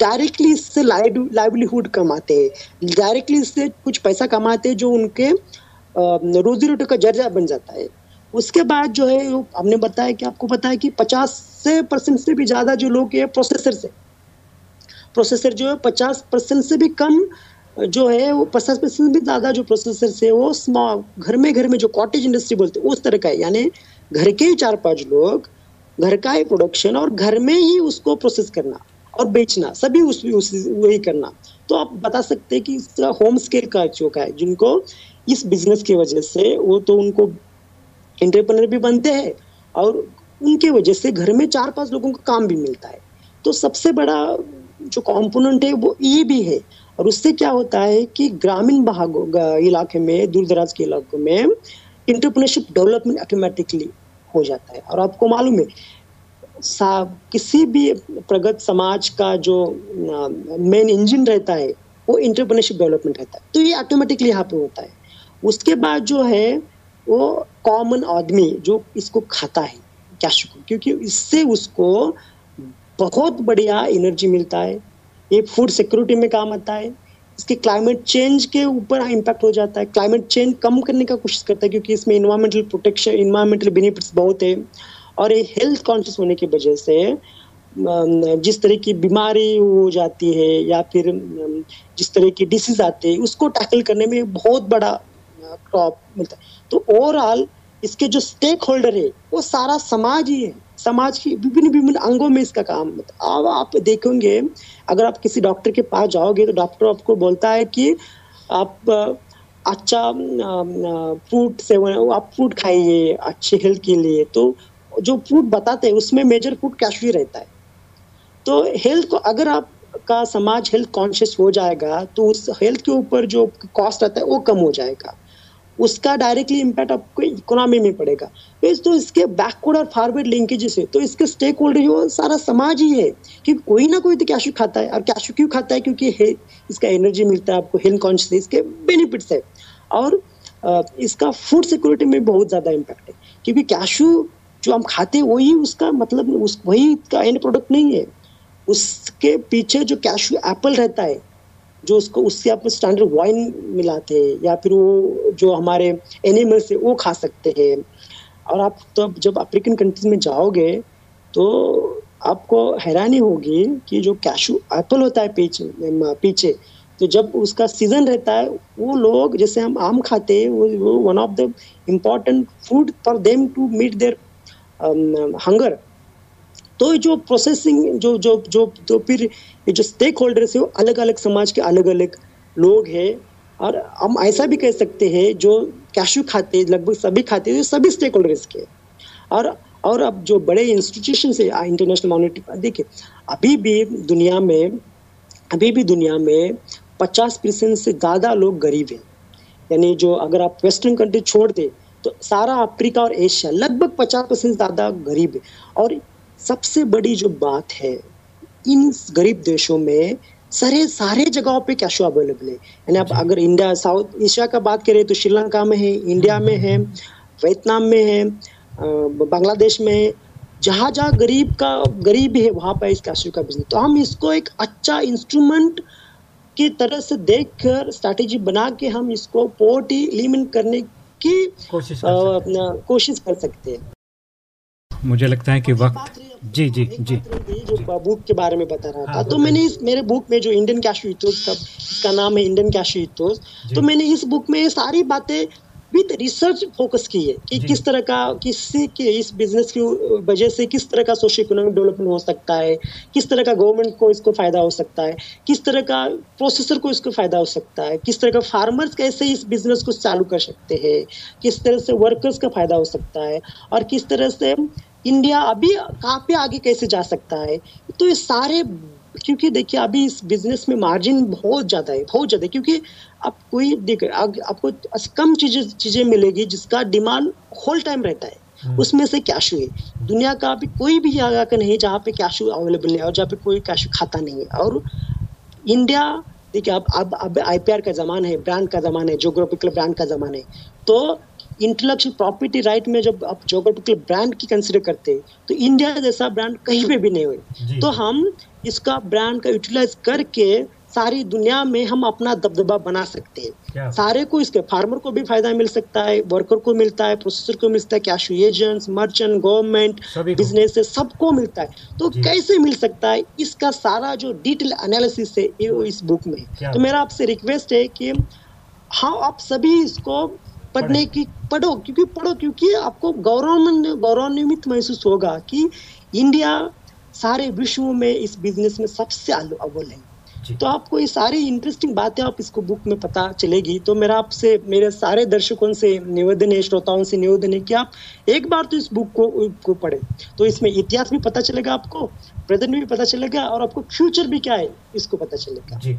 डायरेक्टली इससे लाइवलीहुड कमाते हैं। डायरेक्टली इससे कुछ पैसा कमाते हैं जो उनके रोजी रोटी का ज़रिया बन जाता है। उसके बाद जो है हमने बताया कि आपको पता है कि पचास से परसेंट से भी ज़्यादा जो लोग है प्रोसेसर से प्रोसेसर जो है, पचास परसेंट से भी कम जो है वो पचास परसेंट भी ज़्यादा जो प्रोसेसर है वो स्मॉल घर में घर में जो कॉटेज इंडस्ट्री बोलते हैं उस तरह का है। यानी घर के ही चार पाँच लोग घर का ही प्रोडक्शन और घर में ही उसको प्रोसेस करना और बेचना सभी उस, वही करना। तो आप बता सकते हैं कि इसका होम स्केल का चौका है जिनको इस बिज़नेस की वजह से वो तो उनको एंटरप्रेनर भी बनते हैं और उनके वजह से घर में चार पाँच लोगों को काम भी मिलता है। तो सबसे बड़ा जो कंपोनेंट है वो ये भी है और उससे क्या होता है कि ग्रामीण भागों इलाके में दूर दराज के इलाकों में इंटरप्रनरशिप डेवलपमेंट ऑटोमेटिकली हो जाता है। और आपको मालूम है किसी भी प्रगत समाज का जो मेन इंजन रहता है, वो इंटरप्रेन्योरशिप डेवलपमेंट रहता है। तो ये ऑटोमेटिकली यहाँ पे होता है। उसके बाद जो है, वो कॉमन आदमी जो इसको खाता है कैश को क्योंकि इससे उसको बहुत बढ़िया एनर्जी मिलता है। ये फ़ूड सिक्योरिटी में काम आता है। इसके क्लाइमेट चेंज के ऊपर इम्पैक्ट हो जाता है। क्लाइमेट चेंज कम करने का कोशिश करता है क्योंकि इसमें इन्वायरमेंटल प्रोटेक्शन इन्वायरमेंटल बेनिफिट्स बहुत है। और ये हेल्थ कॉन्शियस होने की वजह से जिस तरह की बीमारी हो जाती है या फिर जिस तरह की डिसीज आते हैं, उसको टैकल करने में बहुत बड़ा क्रॉप मिलता है। तो ओवरऑल इसके जो स्टेक होल्डर है, वो सारा समाज ही है। समाज की विभिन्न विभिन्न अंगों में इसका काम अब आप देखेंगे, अगर आप किसी डॉक्टर के पास जाओगे तो डॉक्टर आपको बोलता है कि आप अच्छा फ्रूट सेवन आप फ्रूट खाइए अच्छे हेल्थ के लिए। तो जो फ्रूट बताते हैं, उसमें मेजर फ्रूट कैशवी रहता है। तो हेल्थ को, अगर आप का समाज हेल्थ कॉन्शियस हो जाएगा तो उस हेल्थ के ऊपर जो कॉस्ट रहता है, वो कम हो जाएगा। उसका डायरेक्टली इम्पैक्ट आपको इकोनॉमी में पड़ेगा। तो इसके बैकवर्ड और फॉरवर्ड लिंकेजेस है। तो इसके स्टेक होल्डर वो सारा समाज ही है कि कोई ना कोई तो कैशू खाता है। और कैशू क्यों खाता है? क्योंकि है इसका एनर्जी मिलता है, आपको हेल्थ कॉन्शियस इसके बेनिफिट्स है। और इसका फ़ूड सिक्योरिटी में बहुत ज़्यादा इम्पैक्ट है। क्योंकि कैशू जो हम खाते हैं, वही उसका मतलब उस वही का एंड प्रोडक्ट नहीं है। उसके पीछे जो कैशू एप्पल रहता है जो उसको, उससे आप स्टैंडर्ड वाइन मिलाते हैं, या फिर वो जो हमारे एनिमल्स है, वो खा सकते हैं। और आप तो जब अफ्रीकन कंट्रीज़ में जाओगे तो आपको हैरानी होगी कि जो कैशू एप्पल होता है पीछे पीछे तो जब उसका सीज़न रहता है, वो लोग, जैसे हम आम खाते हैं, वो one of the important food for them to meet their hunger तो जो प्रोसेसिंग जो जो जो तो फिर ये जो स्टेक होल्डर्स है, वो अलग अलग समाज के अलग अलग लोग हैं। और हम ऐसा भी कह सकते हैं, जो कैशू खाते लगभग सभी खाते हैं सभी स्टेक होल्डर्स के और और अब जो बड़े इंस्टीट्यूशन है इंटरनेशनल मॉनिटरी देखिए, अभी भी दुनिया में, अभी भी दुनिया में पचास परसेंट से ज़्यादा लोग गरीब हैं। यानी जो अगर आप वेस्टर्न कंट्री छोड़ दें तो सारा अफ्रीका और एशिया लगभग पचास परसेंट ज़्यादा गरीब है। और सबसे बड़ी जो बात है इन गरीब देशों में सारे सारे जगहों पे कैशो अवेलेबल है? यानी आप अगर इंडिया साउथ एशिया का बात करें तो श्रीलंका में है इंडिया में है वियतनाम में है बांग्लादेश में है जहाँ जहाँ गरीब का गरीब है वहाँ पर इस कैशो का बिज़नेस तो हम इसको एक अच्छा इंस्ट्रूमेंट की तरह से देख कर स्ट्रैटेजी बना के हम इसको पोवर्टी एलिमिनेट करने की कोशिश कर सकते हैं। मुझे लगता है कि वक्त जी जी जी। जो बुक के बारे में बता रहा था। हाँ, तो मैंने इस मेरे बुक में जो इंडियन कैशू का इसका नाम है इंडियन कैशू तो मैंने इस बुक में सारी बातें विद रिसर्च फोकस की है कि किस तरह का किसी के इस बिज़नेस की वजह से किस तरह का सोशल इकोनॉमिक डेवलपमेंट हो सकता है किस तरह का गवर्नमेंट को इसको फ़ायदा हो सकता है किस तरह का प्रोसेसर को इसको फ़ायदा हो सकता है किस तरह का फार्मर्स कैसे इस बिज़नेस को चालू कर सकते हैं किस तरह से वर्कर्स का फ़ायदा हो सकता है और किस तरह से इंडिया अभी कहाँ पे आगे कैसे जा सकता है? तो ये सारे क्योंकि देखिए अभी इस बिज़नेस में मार्जिन बहुत ज़्यादा है बहुत ज़्यादा है क्योंकि आप कोई देख आपको कम चीज़ें चीज़ें मिलेगी जिसका डिमांड होल टाइम रहता है। उसमें से कैशू है दुनिया का अभी कोई भी जगह का नहीं जहाँ पे कैशू अवेलेबल नहीं है और जहाँ पे कोई कैशू खाता नहीं है। और इंडिया देखिए अब अब अब आईपीआर का जमाना है ब्रांड का जमाना है जोग्राफिकल ब्रांड का जमाना है। तो इंटेलेक्चुअल प्रॉपर्टी राइट में जब आप जोग्राफिकल ब्रांड की कंसिडर करते हैं तो इंडिया जैसा ब्रांड कहीं पे भी नहीं हुए। तो हम इसका ब्रांड का यूटिलाइज करके सारी दुनिया में हम अपना दबदबा बना सकते हैं। सारे को इसके फार्मर को भी फ़ायदा मिल सकता है वर्कर को मिलता है प्रोसेसर को मिलता है cash agents merchant government. Business सबको मिलता है। तो कैसे मिल सकता है? इसका सारा जो डिटेल एनालिसिस है ये इस बुक में। तो मेरा आपसे रिक्वेस्ट है कि हाँ आप सभी इसको पढ़ने की पढ़ो क्योंकि पढ़ो क्योंकि आपको गौरव गौरवान्वित महसूस होगा कि इंडिया सारे विश्व में इस बिज़नेस में सबसे अव्वल है। तो आपको ये सारी इंटरेस्टिंग बातें आप इसको बुक में पता चलेगी। तो मेरा आपसे मेरे सारे दर्शकों से निवेदन है श्रोताओं से निवेदन है कि आप एक बार तो इस बुक को को पढ़े। तो इसमें इतिहास भी पता चलेगा आपको प्रेजेंट भी पता चलेगा और आपको फ्यूचर भी क्या है इसको पता चलेगा। जी।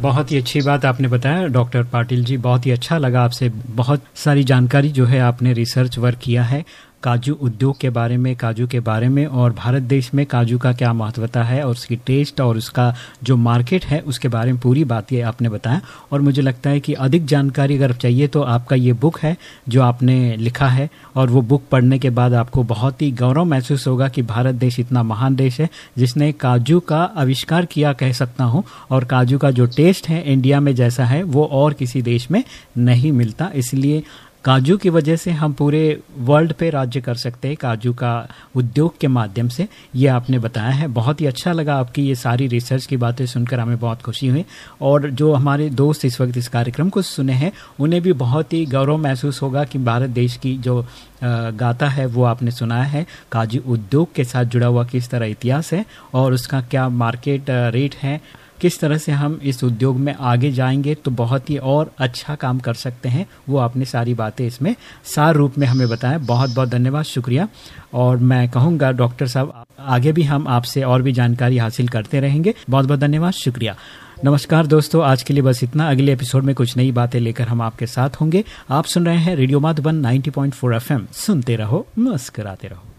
बहुत ही अच्छी बात आपने बताया, डॉक्टर पाटिल जी, बहुत ही अच्छा लगा आपसे, बहुत सारी जानकारी जो है आपने रिसर्च वर्क किया है। काजू उद्योग के बारे में, काजू के बारे में और भारत देश में काजू का क्या महत्वता है और उसकी टेस्ट और उसका जो मार्केट है, उसके बारे में पूरी बात ये आपने बताया। और मुझे लगता है कि अधिक जानकारी अगर चाहिए तो आपका ये बुक है, जो आपने लिखा है। और वो बुक पढ़ने के बाद आपको बहुत ही गौरव महसूस होगा कि भारत देश इतना महान देश है, जिसने काजू का आविष्कार किया कह सकता हूँ। और काजू का जो टेस्ट है इंडिया में जैसा है, वो और किसी देश में नहीं मिलता। इसलिए काजू की वजह से हम पूरे वर्ल्ड पे राज्य कर सकते हैं काजू का उद्योग के माध्यम से। ये आपने बताया है। बहुत ही अच्छा लगा आपकी ये सारी रिसर्च की बातें सुनकर। हमें बहुत खुशी हुई। और जो हमारे दोस्त इस वक्त इस कार्यक्रम को सुने हैं, उन्हें भी बहुत ही गौरव महसूस होगा कि भारत देश की जो गाता है, वो आपने सुनाया है। काजू उद्योग के साथ जुड़ा हुआ किस तरह इतिहास है और उसका क्या मार्केट रेट है। किस तरह से हम इस उद्योग में आगे जाएँगे तो बहुत ही और अच्छा काम कर सकते हैं, वो आपने सारी बातें इसमें सार रूप में हमें बताया। बहुत बहुत धन्यवाद, शुक्रिया। और मैं कहूँगा, डॉक्टर साहब, आगे भी हम आपसे और भी जानकारी हासिल करते रहेंगे। बहुत बहुत धन्यवाद, शुक्रिया। नमस्कार दोस्तों, आज के लिए बस इतना। अगले एपिसोड में कुछ नई बातें लेकर हम आपके साथ होंगे। आप सुन रहे हैं रेडियो माधुबन 90.4 एफएम। सुनते रहो, मुस्कराते रहो।